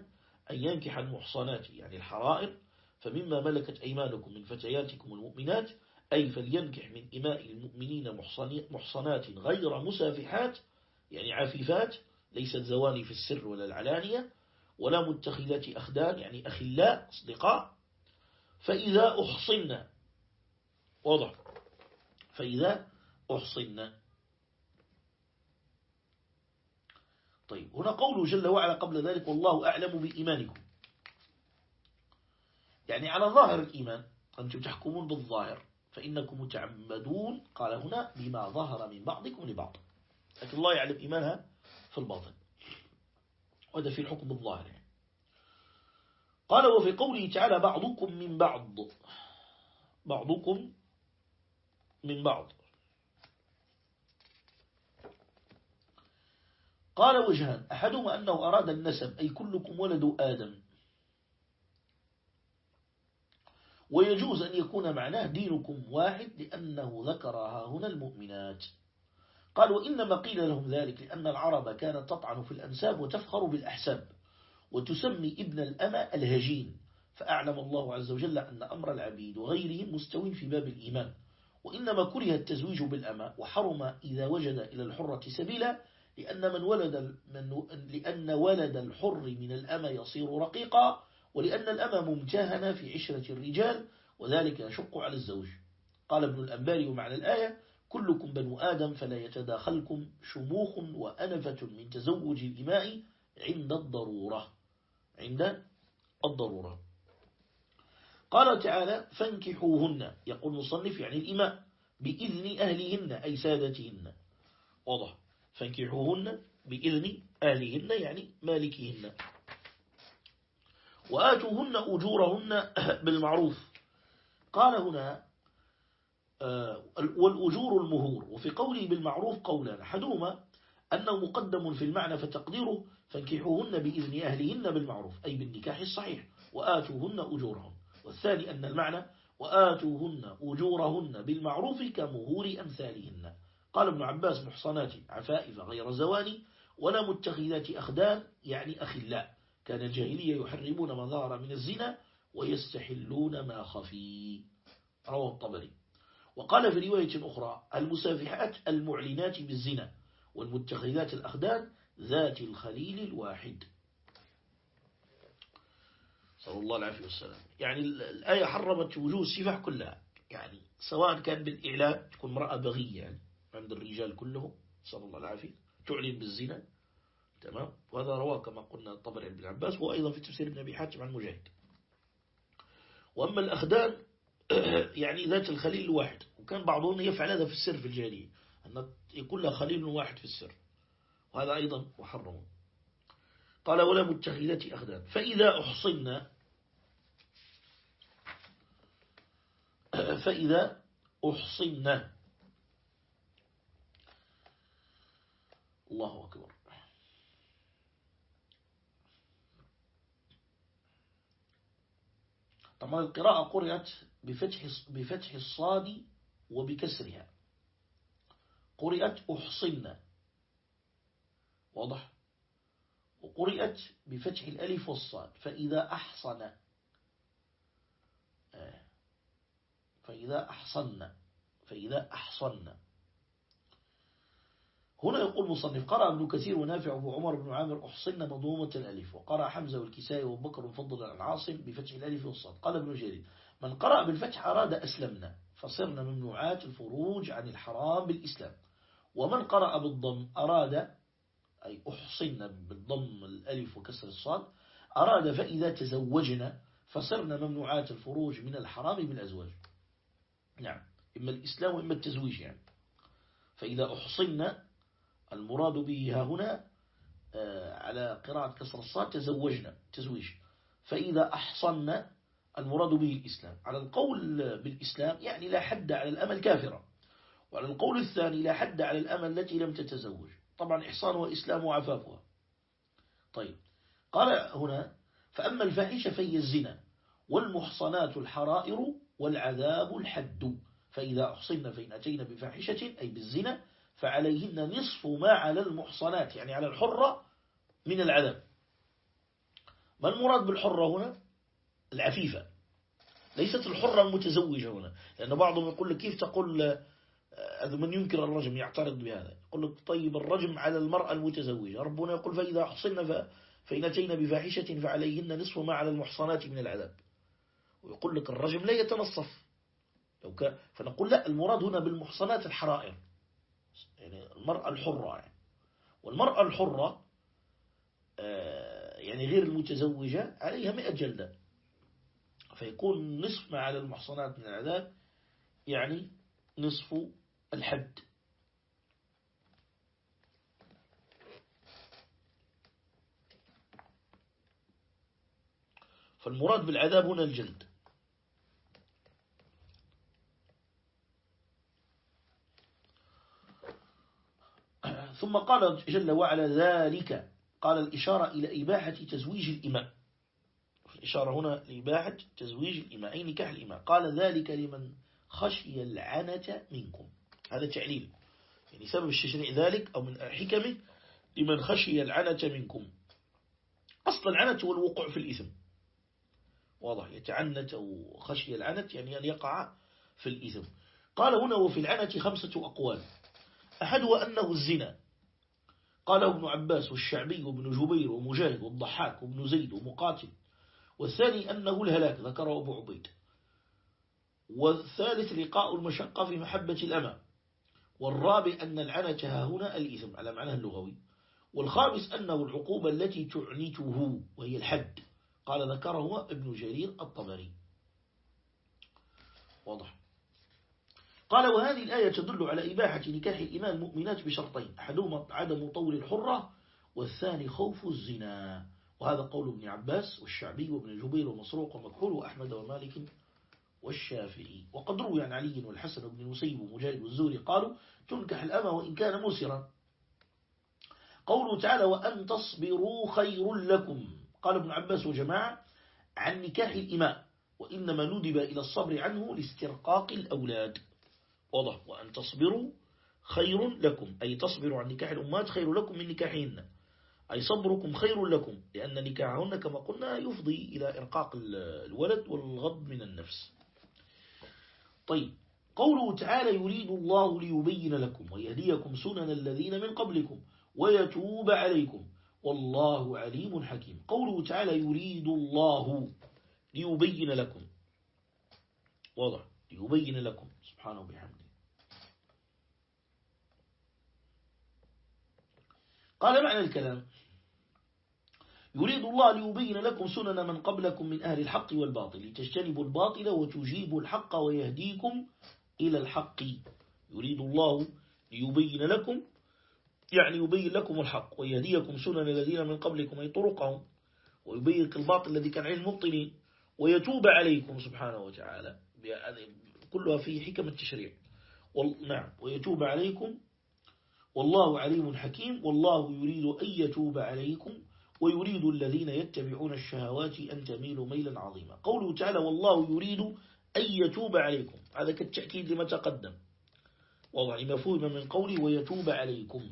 أن ينكح المحصنات يعني الحرائر فمما ملكت أيمانكم من فتياتكم المؤمنات أي فلينكح من إماء المؤمنين محصنات غير مسافحات يعني عفيفات ليست زواني في السر ولا العلانية ولا متخذات أخدان يعني أخلاء أصدقاء. فإذا أحصن واضح. فإذا أحصن. طيب هنا قوله جل وعلا قبل ذلك والله أعلم بإيمانكم. يعني على ظاهر الإيمان أنتم تحكمون بالظاهر فإنكم متعمدون قال هنا بما ظهر من بعضكم لبعض. لكن الله يعلم إيمانها في الباطن. وهذا في الحكم بالظاهر يعني. قال وفي قوله تعالى بعضكم من بعض. بعضكم من بعض. قال وجهان أحدهما أنه أراد النسب أي كلكم ولد آدم. ويجوز أن يكون معناه دينكم واحد لأنه ذكرها هنا المؤمنات. قال وإنما قيل لهم ذلك لأن العرب كانت تطعن في الأنساب وتفخر بالأحساب وتسمي ابن الأمة الهجين. فأعلم الله عز وجل أن أمر العبيد وغيرهم مستوٍ في باب الإيمان. وإنما كره التزويج بالأمة وحرم إذا وجد إلى الحرة سبيلا لأن, من ولد من لأن ولد الحر من الأمة يصير رقيقا ولأن الأمة ممتهنة في عشرة الرجال وذلك يشق على الزوج. قال ابن الأنباري معنى الآية كلكم بنو آدم فلا يتداخلكم شموخ وأنفة من تزوج الإماء عند الضرورة. عند الضرورة. قال تعالى فانكحوهن. يقول مصنف يعني الإماء بإذن أهلهن أي سادتهن. واضح. فانكحوهن بإذن أهلهن يعني مالكهن. وآتوهن أجورهن بالمعروف. قال هنا آه، والأجور المهور. وفي قوله بالمعروف قولان. أحدهما أنه مقدم في المعنى فتقديره فانكحوهن بإذن أهلهن بالمعروف أي بالنكاح الصحيح. وآتوهن أجورهم. والثاني أن المعنى وآتوهن أجورهن بالمعروف كمهور أمثالهن. قال ابن عباس محصنات عفائف غير زواني ولا متخذات أخدان يعني أخلاء. كان الجاهلية يحرمون ما ظهر من الزنا ويستحلون ما خفي. رواه الطبري. وقال في رواية أخرى المسافحات المعلنات بالزنا والمتخذات الأخدان ذات الخليل الواحد. صلى الله عليه وسلم يعني الآية حرمت وجوه السفاح كلها. يعني سواء كان بالإعلان تكون امرأة بغية يعني عند الرجال كلهم صلى الله عليه تعلن بالزنا تمام؟ وهذا رواه كما قلنا الطبري بن عباس وأيضا في تفسير ابن أبي حاتم عن مجاهد. وأما الأخدان يعني ذات الخليل الواحد وكان بعضهم يفعل هذا في السر في الجاهلية أن يكون لها خليل واحد في السر. وهذا أيضا محرم. قال ولا متخذات أخدان فإذا أحصنا فإذا أحصنا الله أكبر. طبعا القراءة قرأت بفتح, بفتح الصاد وبكسرها. قرأت أحصن. واضح؟ وقرأت بفتح الألف والصاد. فإذا أحصن آه. فإذا أحصن فإذا أحصن. هنا يقول مصنف قرأ ابن كثير ونافع أبو عمر بن عامر أحصن مضمومة الألف وقرأ حمزة والكسائي وبكر فضل العاصم بفتح الألف والصاد. قال ابن جرير من قرأ بالفتح أراد أسلمنا فصرنا ممنوعات الفروج عن الحرام بالإسلام. ومن قرأ بالضم أراد أي أحصن بالضم الألف وكسر الصاد أراد فإذا تزوجنا فصرنا ممنوعات الفروج من الحرام بالأزواج. نعم. إما الإسلام وإما التزويج يعني. فإذا أحصنا المراد به هنا آه، على قراءة كسر الصاد تزوجنا تزويج. فإذا أحصنا المراد به الإسلام. على القول بالإسلام يعني لا حد على الأمل كافرة وعلى القول الثاني لا حد على الأمل التي لم تتزوج. طبعا إحصان وإسلام وعفافها. طيب. قال هنا فأما الفاحشة فهي الزنا والمحصنات الحرائر والعذاب الحد. فإذا أحصن فإن أتينا بفاحشة أي بالزنا فعليهن نصف ما على المحصنات يعني على الحرة من العذاب. ما المراد بالحرة هنا؟ العفيفة. ليست الحرة المتزوجة هنا. لأن بعضهم يقول لك كيف تقول هذا من ينكر الرجم يعترض بهذا. يقول لك طيب الرجم على المرأة المتزوجة. ربنا يقول فإذا أحصن فإن أتينا بفاحشة فعليهن نصف ما على المحصنات من العذاب. ويقول لك الرجم لا يتنصف. لو كان فنقول لا المراد هنا بالمحصنات الحرائر. يعني المرأة الحرة يعني. والمرأة الحرة آه، يعني غير المتزوجة عليها مئة جلدة. فيكون نصف ما على المحصنات من العذاب يعني نصف الحد. فالمراد بالعذاب هنا الجلد. ثم قال جل وعلا ذلك قال الإشارة إلى إباحة تزويج الإمام. الإشارة هنا لإباحة تزويج الإمام أي نكاح الإمام قال ذلك لمن خشي العنة منكم. هذا تعليل. يعني سبب التشريع ذلك أو من حكمه لمن خشي العنة منكم. أصل العنة هو الوقوع في الإثم. واضح. يتعنت أو خشي العنت يعني أن يقع في الإثم. قال هنا وفي العنة خمسة أقوال. أحدها أنه الزنا. قاله ابن عباس والشعبي وابن جبير ومجاهد والضحاك وابن زيد ومقاتل. والثاني أنه الهلاك ذكره أبو عبيد. والثالث لقاء المشقة في محبة الأمى والرابع أن العنة هنا الإثم على معناه اللغوي. والخامس أنه العقوبة التي تعنته وهي الحد. قال ذكره ابن جرير الطبري. واضح. قال وهذه الآية تدل على إباحة نكاح الإمام المؤمنات بشرطين أحدهما عدم طول الحرة والثاني خوف الزنا. وهذا قول ابن عباس والشعبي وابن جبير ومسروق ومكحول وأحمد ومالك والشافعي. وقد روي عن علي والحسن بن المسيب ومجاهد والزوري قالوا تنكح الأمة وإن كان مسرا قوله تعالى وأن تصبروا خير لكم. قال ابن عباس وجماعة عن نكاح الإماء وإنما ندب إلى الصبر عنه لاسترقاق الأولاد. واضح وأن تصبروا خير لكم أي تصبروا عن نكاح الأمات خير لكم من نكاحهن أي صبركم خير لكم لأن نكاحهن كما قلنا يفضي إلى إرقاق الولد والغض من النفس. طيب قوله تعالى يريد الله ليبين لكم ويهديكم سنن الذين من قبلكم ويتوب عليكم. والله عليم حكيم. قوله تعالى يريد الله ليبين لكم. واضح. ليبين لكم. سبحانه وبحمده. قال معنى الكلام. يريد الله ليبين لكم سنن من قبلكم من أهل الحق والباطل. لتجتنبوا الباطل وتجيبوا الحق ويهديكم إلى الحق. يريد الله ليبين لكم يعني يبين لكم الحق ويهديكم سنن الذين من قبلكم أي طرقهم ويبين الباطل الذي كان علم المبطلين ويتوب عليكم سبحانه وتعالى. كلها في حكم التشريع. نعم ويتوب عليكم والله عليم حكيم والله يريد أن يتوب عليكم ويريد الذين يتبعون الشهوات أن تميلوا ميلا عظيما. قوله تعالى والله يريد أن يتوب عليكم. هذا كالتأكيد لما تقدم. وضع مفهوم من قولي ويتوب عليكم.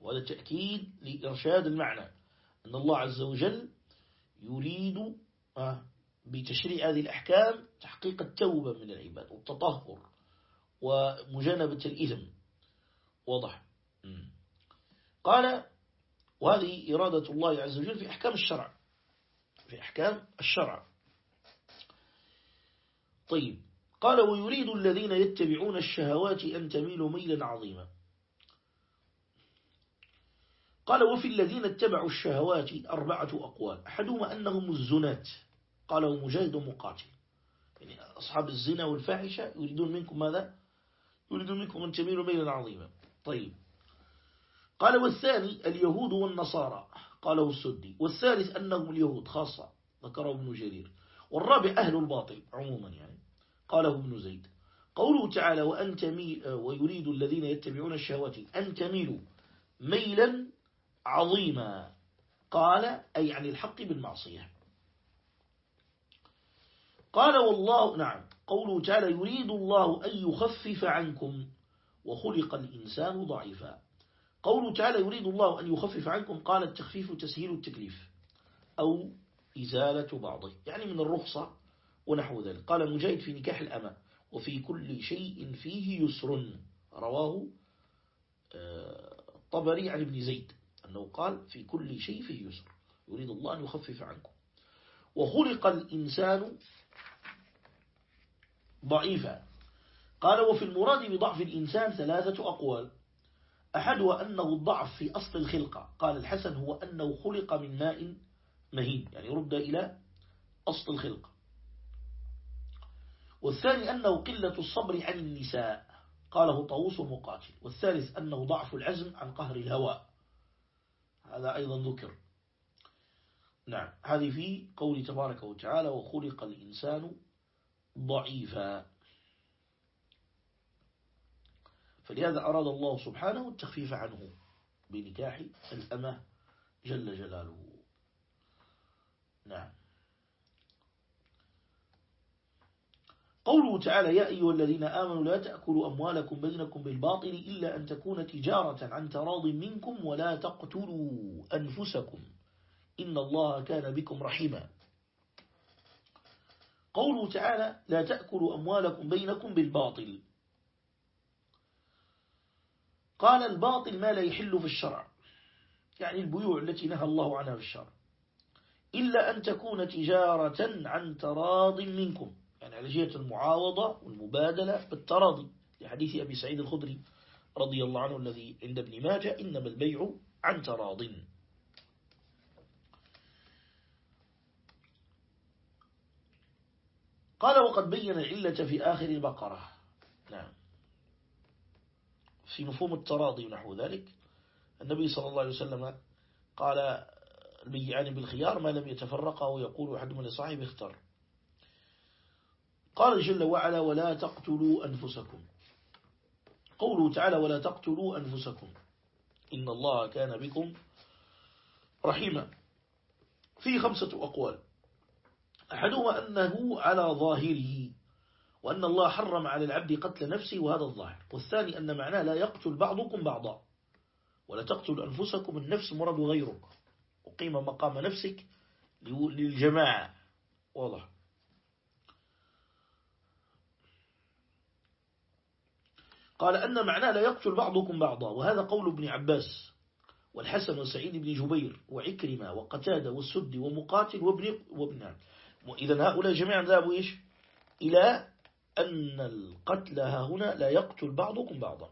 وهذا تأكيد لإرشاد المعنى. أن الله عز وجل يريد آه، بتشريع هذه الأحكام تحقيق التوبة من العباد والتطهر ومجانبة الإثم. واضح. قال وهذه إرادة الله عز وجل في أحكام الشرع. في أحكام الشرع. طيب. قال ويريد الذين يتبعون الشهوات أن تميلوا ميلا عظيما. قال وفي الذين اتبعوا الشهوات أربعة أقوال. أحدهما أنهم الزنات. قاله مجاهد مقاتل. يعني أصحاب الزنا والفاحشة يريدون منكم ماذا؟ يريدون منكم أن تميلوا ميلا عظيما. طيب. قال والثاني اليهود والنصارى. قاله السدي. والثالث أنهم اليهود خاصة ذكره ابن جرير. والرابع أهل الباطل عموما يعني. قاله ابن زيد. قوله تعالى وأن تميل ويريد الذين يتبعون الشهوات. أن تميلوا ميلا عظيما. قال أي عن الحق بالمعصية. قال والله نعم. قوله تعالى يريد الله أن يخفف عنكم وخلق الإنسان ضعيفا. قوله تعالى يريد الله أن يخفف عنكم. قال التخفيف تسهيل التكليف أو إزالة بعضه. يعني من الرخصة ونحو ذلك. قال مجاهد في نكاح الأمة وفي كل شيء فيه يسر. رواه آه، طبري عن ابن زيد أنه قال في كل شيء فيه يسر. يريد الله أن يخفف عنكم. وخلق الإنسان ضعيفا. قال وفي المراد بضعف الإنسان ثلاثة أقوال. أحدها أنه الضعف في أصل الخلقة. قال الحسن هو أنه خلق من ماء مهين يعني رد إلى أصل الخلقة. والثاني أنه قلة الصبر عن النساء. قاله طاووس مقاتل والثالث أنه ضعف العزم عن قهر الهواء. هذا أيضا ذكر. نعم هذه في قول تبارك وتعالى وخلق الإنسان ضعيفا. فلهذا أراد الله سبحانه التخفيف عنه بنكاح الأمة جل جلاله. نعم. قوله تعالى يا أيها الذين آمنوا لا تأكلوا أموالكم بينكم بالباطل إلا أن تكون تجارة عن تراض منكم ولا تقتلوا أنفسكم. إن الله كان بكم رحيما. قوله تعالى لا تأكلوا أموالكم بينكم بالباطل. قال الباطل ما لا يحل في الشرع. يعني البيوع التي نهى الله عنها في الشرع. إلا أن تكون تجارة عن تراض منكم. يعني على جهة المعاوضة والمبادلة بالتراضي لحديث أبي سعيد الخدري رضي الله عنه الذي عند ابن ماجه إنما البيع عن تراض. قال وقد بين العلة في آخر البقرة في مفهوم التراضي ونحو ذلك. النبي صلى الله عليه وسلم قال البيعان بالخيار ما لم يتفرقا ويقول أحدهما لصاحبه اختر. قال جل وعلا ولا تقتلوا أنفسكم. قوله تعالى ولا تقتلوا أنفسكم. إن الله كان بكم رحيما. في خمسة أقوال. أحدهما أنه على ظاهره وأن الله حرم على العبد قتل نفسه وهذا الظاهر. والثاني أن معناه لا يقتل بعضكم بعضا ولا تقتل أنفسكم النفس مرض غيرك. وقيم مقام نفسك للجماعة. واضح. قال أن معناه لا يقتل بعضكم بعضا. وهذا قول ابن عباس والحسن وسعيد بن جبير وعكرمة وقتادة والسد ومقاتل وابن وابن إذا هؤلاء جميعا ذهبوا إيش؟ إلى أن القتل هنا لا يقتل بعضكم بعضا.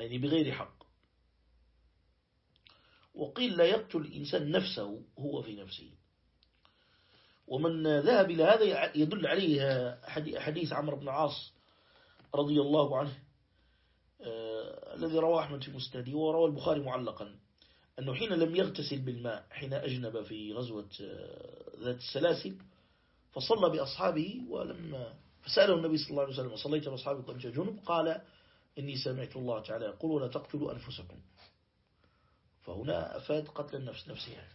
يعني بغير حق. وقيل لا يقتل الإنسان نفسه هو في نفسه. ومن ذهب إلى هذا يدل عليه حديث عمرو بن عاص رضي الله عنه آه الذي رواه أحمد في مسنده وروى البخاري معلقا أنه حين لم يغتسل بالماء حين أجنب في غزوة آه ذات السلاسل فصلى بأصحابه ولما فسأله النبي صلى الله عليه وسلم صليت بأصحابك وأنت جنب؟ قال إني سمعت الله تعالى يقول ولا تقتلوا أنفسكم. فهنا أفاد قتل النفس نفسها.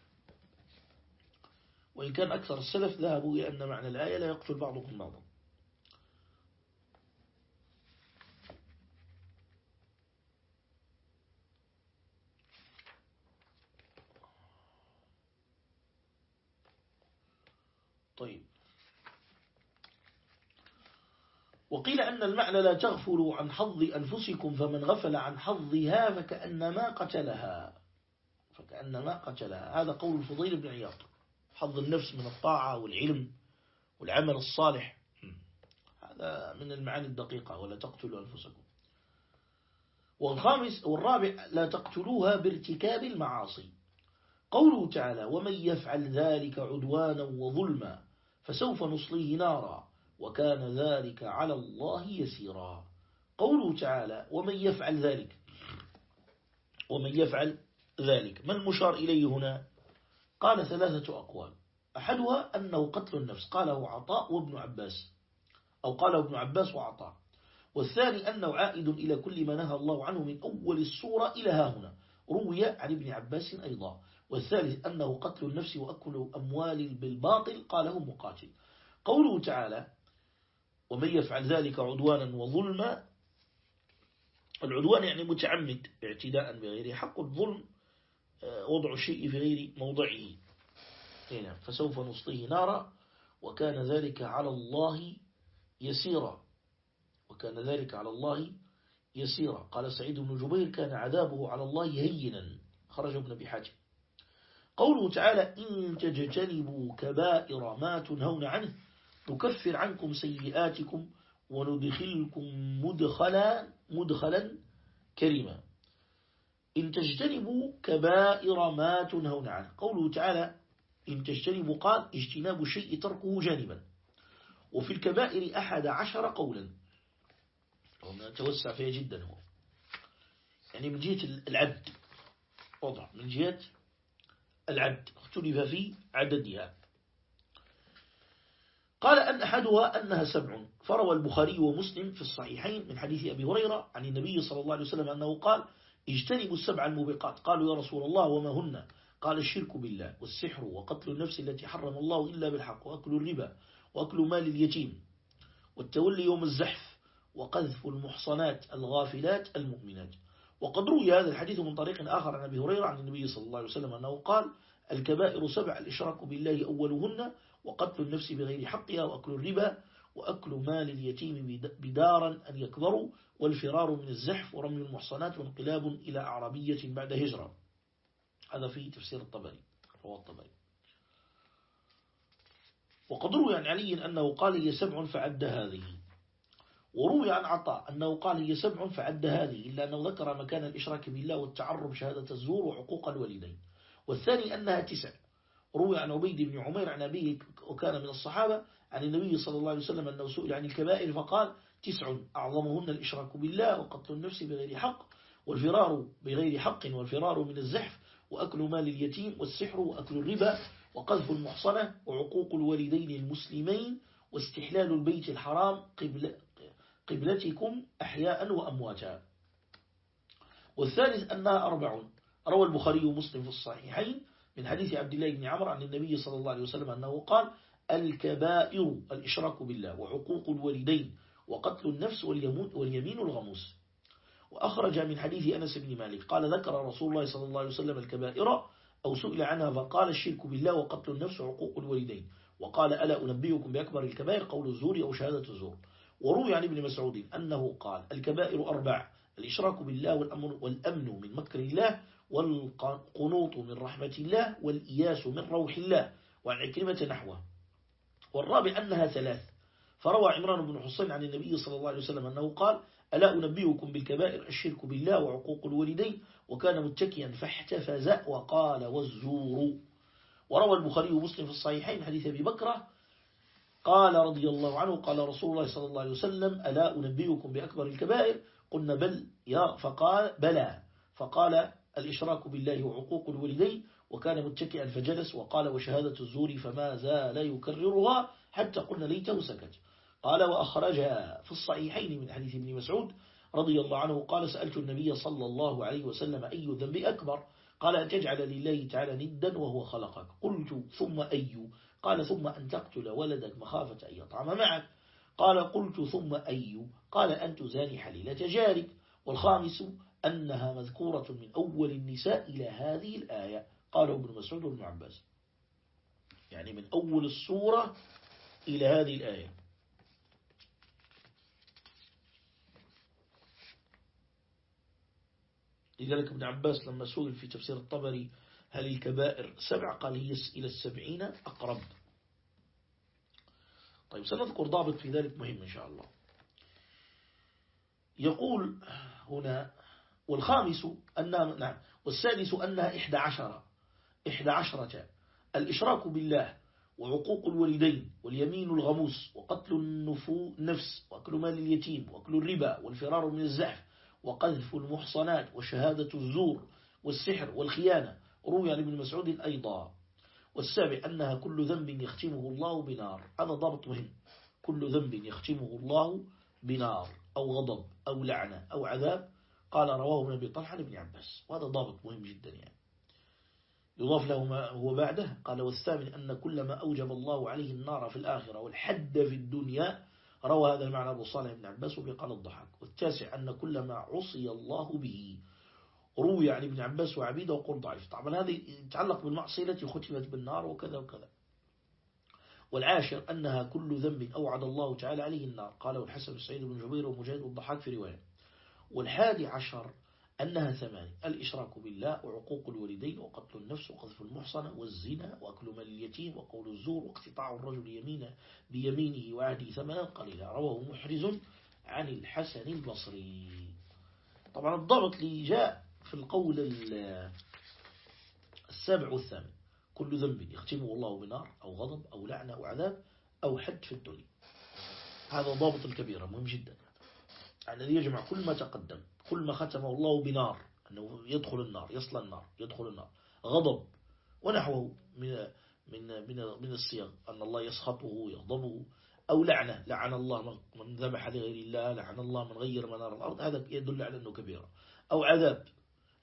وإن كان أكثر السلف ذهبوا إلى أن معنى الآية لا يقتل بعضكم بعضا طيب وقيل أن المعنى لا تغفلوا عن حظ أنفسكم فمن غفل عن حظها فكأنما قتلها. فكأنما قتلها. هذا قول الفضيل بن عياض. حظ النفس من الطاعة والعلم والعمل الصالح. هذا من المعاني الدقيقة ولا تقتلوا أنفسكم. والخامس والرابع لا تقتلوها بارتكاب المعاصي. قوله تعالى ومن يفعل ذلك عدوانا وظلما فسوف نصليه نارا. وكان ذلك على الله يسيرا. قوله تعالى ومن يفعل ذلك ومن يفعل ذلك ما المشار إليه هنا؟ قال ثلاثة أقوال. أحدها أنه قتل النفس. قاله عطاء وابن عباس. أو قاله ابن عباس وعطاء. والثاني أنه عائد إلى كل ما نهى الله عنه من أول السورة إلى ها هنا. روي عن ابن عباس أيضا. والثالث أنه قتل النفس وأكل أموال بالباطل. قاله مقاتل. قوله تعالى ومن يفعل ذلك عدوانا وظلما العدوان يعني متعمد اعتداء بغير حق الظلم وضع الشيء في غير موضعه. هنا فسوف نصليه نارا وكان ذلك على الله يسيرا. وكان ذلك على الله يسيرا. قال سعيد بن جبير كان عذابه على الله هينا. خرج ابن بحاجة قوله تعالى إن تجتنبوا كبائر ما تنهون عنه. نكفر عنكم سيئاتكم وندخلكم مدخلا مدخلا كريما. إن تجتنبوا كبائر ما تنهون عنه. قوله تعالى إن تجتنبوا قال اجتناب الشيء تركه جانبا. وفي الكبائر أحد عشر قولا. توسع فيها جدا هو. يعني من جهة العد وضع. من جهة العد اختلف في عددها. قال أن أحدها أنها سبع فروى البخاري ومسلم في الصحيحين من حديث أبي هريرة عن النبي صلى الله عليه وسلم أنه قال اجتنبوا السبع الموبقات. قالوا يا رسول الله وما هن؟ قال الشرك بالله والسحر وقتل النفس التي حرم الله إلا بالحق وأكل الربا وأكل مال اليتيم والتولي يوم الزحف وقذف المحصنات الغافلات المؤمنات. وقد روي هذا الحديث من طريق آخر عن أبي هريرة عن النبي صلى الله عليه وسلم أنه قال الكبائر سبع الإشراك بالله أولهن وقتل النفس بغير حقها وأكل الربا وأكل مال اليتيم بدارا أن يكبروا والفرار من الزحف ورمي المحصنات وانقلاب إلى أعربية بعد هجرة. هذا في تفسير الطبري رواه الطبري. وقد روي عن علي أنه قال هي سبع فعد هذه. وروي عن عطاء أنه قال هي سبع فعد هذه إلا أنه ذكر مكان الإشراك بالله والتعرب شهادة الزور وحقوق الوالدين. والثاني أنها تسع. روي عن عبيد بن عمير عن أبيه وكان من الصحابة عن النبي صلى الله عليه وسلم أنه سئل عن الكبائر فقال تسع أعظمهن الإشراك بالله وقتل النفس بغير حق والفرار بغير حق والفرار من الزحف وأكل مال اليتيم والسحر وأكل الربا وقذف المحصنة وعقوق الوالدين المسلمين واستحلال البيت الحرام قبل قبلتكم أحياء وأمواتا. والثالث أنها أربع. روى البخاري ومسلم في الصحيحين من حديث عبد الله بن عمر عن النبي صلى الله عليه وسلم أنه قال الكبائر الإشراك بالله وعقوق الوالدين وقتل النفس واليمين الغموس. وأخرج من حديث أنس بن مالك قال ذكر رسول الله صلى الله عليه وسلم الكبائر أو سئل عنها فقال الشرك بالله وقتل النفس وعقوق الوالدين. وقال ألا أنبئكم بأكبر الكبائر؟ قول الزور أو شهادة الزور. وروي عن ابن مسعود أنه قال الكبائر أربع الإشراك بالله والأمن, والأمن من مكر الله والقنوط من رحمة الله والإياس من روح الله. وعن نحوه. والرابع أنها ثلاث. فروى عمران بن حسين عن النبي صلى الله عليه وسلم أنه قال ألا أنبئكم بالكبائر الشرك بالله وعقوق الوالدين؟ وكان متكيا فاحتفز وقال والزور وروى البخاري ومسلم في الصحيحين حديث أبي بكرة قال رضي الله عنه قال رسول الله صلى الله عليه وسلم ألا أنبئكم بأكبر الكبائر؟ قلنا بل يا فقال بلى فقال الإشراك بالله وعقوق الوالدين وكان متكئا فجلس وقال وشهادة الزور فما زال يكررها حتى قلنا ليته سكت. قال وأخرجها في الصحيحين من حديث ابن مسعود رضي الله عنه قال سألت النبي صلى الله عليه وسلم أي ذنب أكبر؟ قال أن تجعل لله تعالى ندا وهو خلقك. قلت ثم أي؟ قال ثم أن تقتل ولدك مخافة أن يطعم معك. قال قلت ثم أي؟ قال أن تزاني حليلة جارك. والخامس أنها مذكورة من أول النساء إلى هذه الآية. قال ابن مسعود وابن عباس. يعني من أول السورة إلى هذه الآية. لذلك ابن عباس لما سئل في تفسير الطبري هل الكبائر سبع؟ قال هي إلى السبعين أقرب. طيب سنذكر ضابط في ذلك مهم إن شاء الله. يقول هنا والخامس أنها نعم. والسادس أنها إحدى عشرة إحدى عشرة. الإشراك بالله وعقوق الوالدين واليمين الغموس وقتل النفو نفس وأكل مال اليتيم وأكل الربا والفرار من الزحف وقذف المحصنات وشهادة الزور والسحر والخيانة. روي عن ابن مسعود أيضا. والسابع أنها كل ذنب يختمه الله بنار. هذا ضابط مهم. كل ذنب يختمه الله بنار أو غضب أو لعنة أو عذاب قال رواه ابن أبي طلحة لابن عباس وهذا ضابط مهم جدا يعني. يضاف له ما هو بعده قال والثامن أن كل ما أوجب الله عليه النار في الآخرة والحد في الدنيا. روى هذا المعنى أبو صالح بن عباس وبقال الضحك. والتاسع أن كل ما عصي الله به. روي عن ابن عباس وعبيده وقول ضعيف. طبعا هذا يتعلق بالمعصية التي ختمت بالنار وكذا وكذا. والعاشر أنها كل ذنب أوعد الله تعالى عليه النار. قاله الحسن السعيد بن جبير ومجاهد والضحاك في رواية. والحادي عشر أنها ثمان الإشراك بالله وعقوق الوالدين وقتل النفس وقذف المحصنة والزنا وأكل مال اليتيم وقول الزور واقتطاع الرجل يمينه بيمينه وعهده ثمنا. قليلا رواه محرز عن الحسن البصري. طبعا الضبط اللي جاء في القول السابع والثامن. كل ذنب يختمه الله بنار أو غضب أو لعنة أو عذاب أو حد في الدنيا. هذا ضابط الكبيرة مهم جدا. الذي يجمع كل ما تقدم كل ما ختمه الله بنار أنه يدخل النار يصل النار يدخل النار. غضب ونحوه من من من من الصيغ أن الله يسخطه يغضبه أو لعنة لعن الله من ذبح لغير الله لعن الله من غير منار الأرض. هذا يدل على أنه كبيرة أو عذاب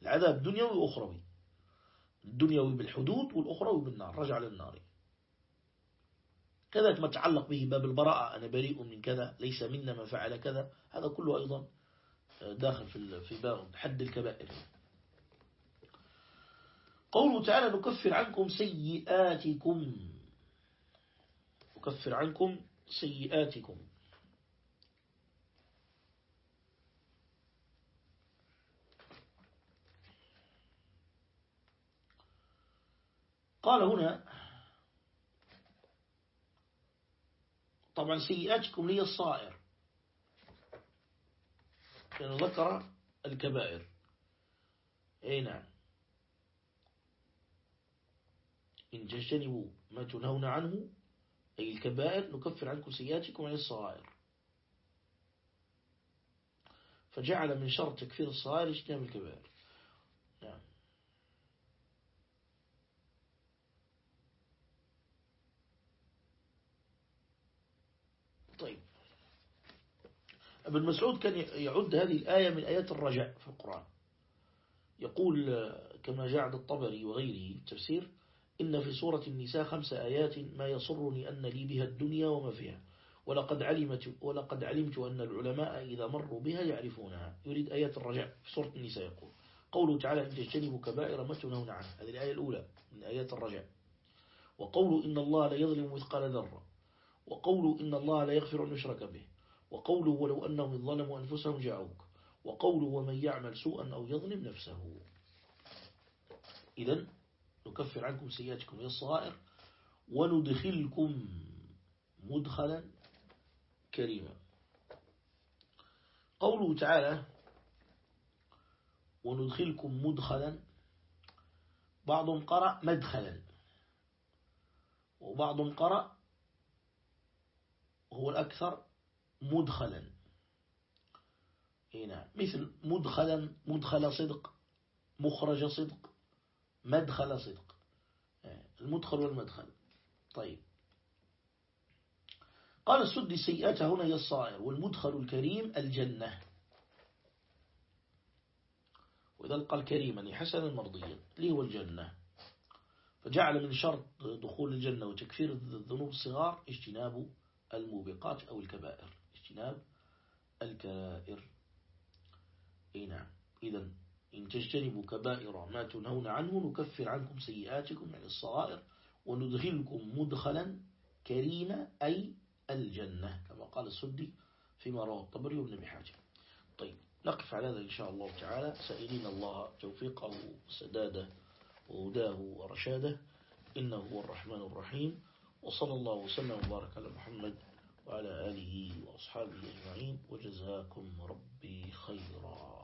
العذاب دنيوي وأخروي. الدنيوي بالحدود والأخروي بالنار رجع للنار. كذلك ما تعلق به باب البراءة. أنا بريء من كذا ليس منا ما فعل كذا. هذا كله أيضا داخل في في باب حد الكبائر. قوله تعالى نكفر عنكم سيئاتكم. نكفر عنكم سيئاتكم. قال هنا طبعا سيئاتكم لي الصائر. لأنه ذكر الكبائر. أي نعم. إن تجتنبوا ما تنهون عنه أي الكبائر نكفر عنكم سيئاتكم عن الصغائر فجعل من شرط تكفير الصغائر اجتناب الكبائر نعم طيب ابن مسعود كان يعد هذه الآية من آيات الرجاء في القرآن. يقول كما جاء عند الطبري وغيره تفسير إن في سورة النساء خمس آيات ما يصرني أن لي بها الدنيا وما فيها. ولقد علمت, ولقد علمت أن العلماء إذا مروا بها يعرفونها. يريد آيات الرجاء في سورة النساء يقول. قوله تعالى إن تجتنبوا كبائر ما تنهون عنه. هذه الآية الأولى من آيات الرجاء. وقوله إن الله لا يظلم مثقال ذرة. وقوله إن الله لا يغفر أن يشرك به وقوله ولو أنهم ظلموا أنفسهم جاءوك. وقوله ومن يعمل سوءا أو يظلم نفسه. إذن نكفر عنكم سيئاتكم من الصغائر وندخلكم مدخلا كريما. قوله تعالى وندخلكم مدخلا بعضهم قرأ مدخلا وبعضهم قرأ هو الأكثر مدخلا. هنا مثل مدخلا مدخل صدق مخرج صدق مدخل صدق. المدخل والمدخل. طيب. قال السد السيئات هنا هي الصائر والمدخل الكريم الجنة. وإذا قال كريما حسنا مرضيا ليه هو الجنة. فجعل من شرط دخول الجنة وتكفير الذنوب الصغار اجتناب الموبقات أو الكبائر. اجتناب الكبائر إي نعم. إذا إن تجتنبوا كبائر ما تنهون عنه نكفر عنكم سيئاتكم يعني الصغائر وندخلكم مدخلا كريما أي الجنة كما قال السدي فيما رواه الطبري وابن بحاجة طيب نقف على هذا إن شاء الله تعالى. سائلين الله توفيقه وسداده وهداه ورشاده. إنه هو الرحمن الرحيم. وصلى الله وسلم وبارك على محمد وعلى آله وأصحابه أجمعين وجزاكم ربي خيرا.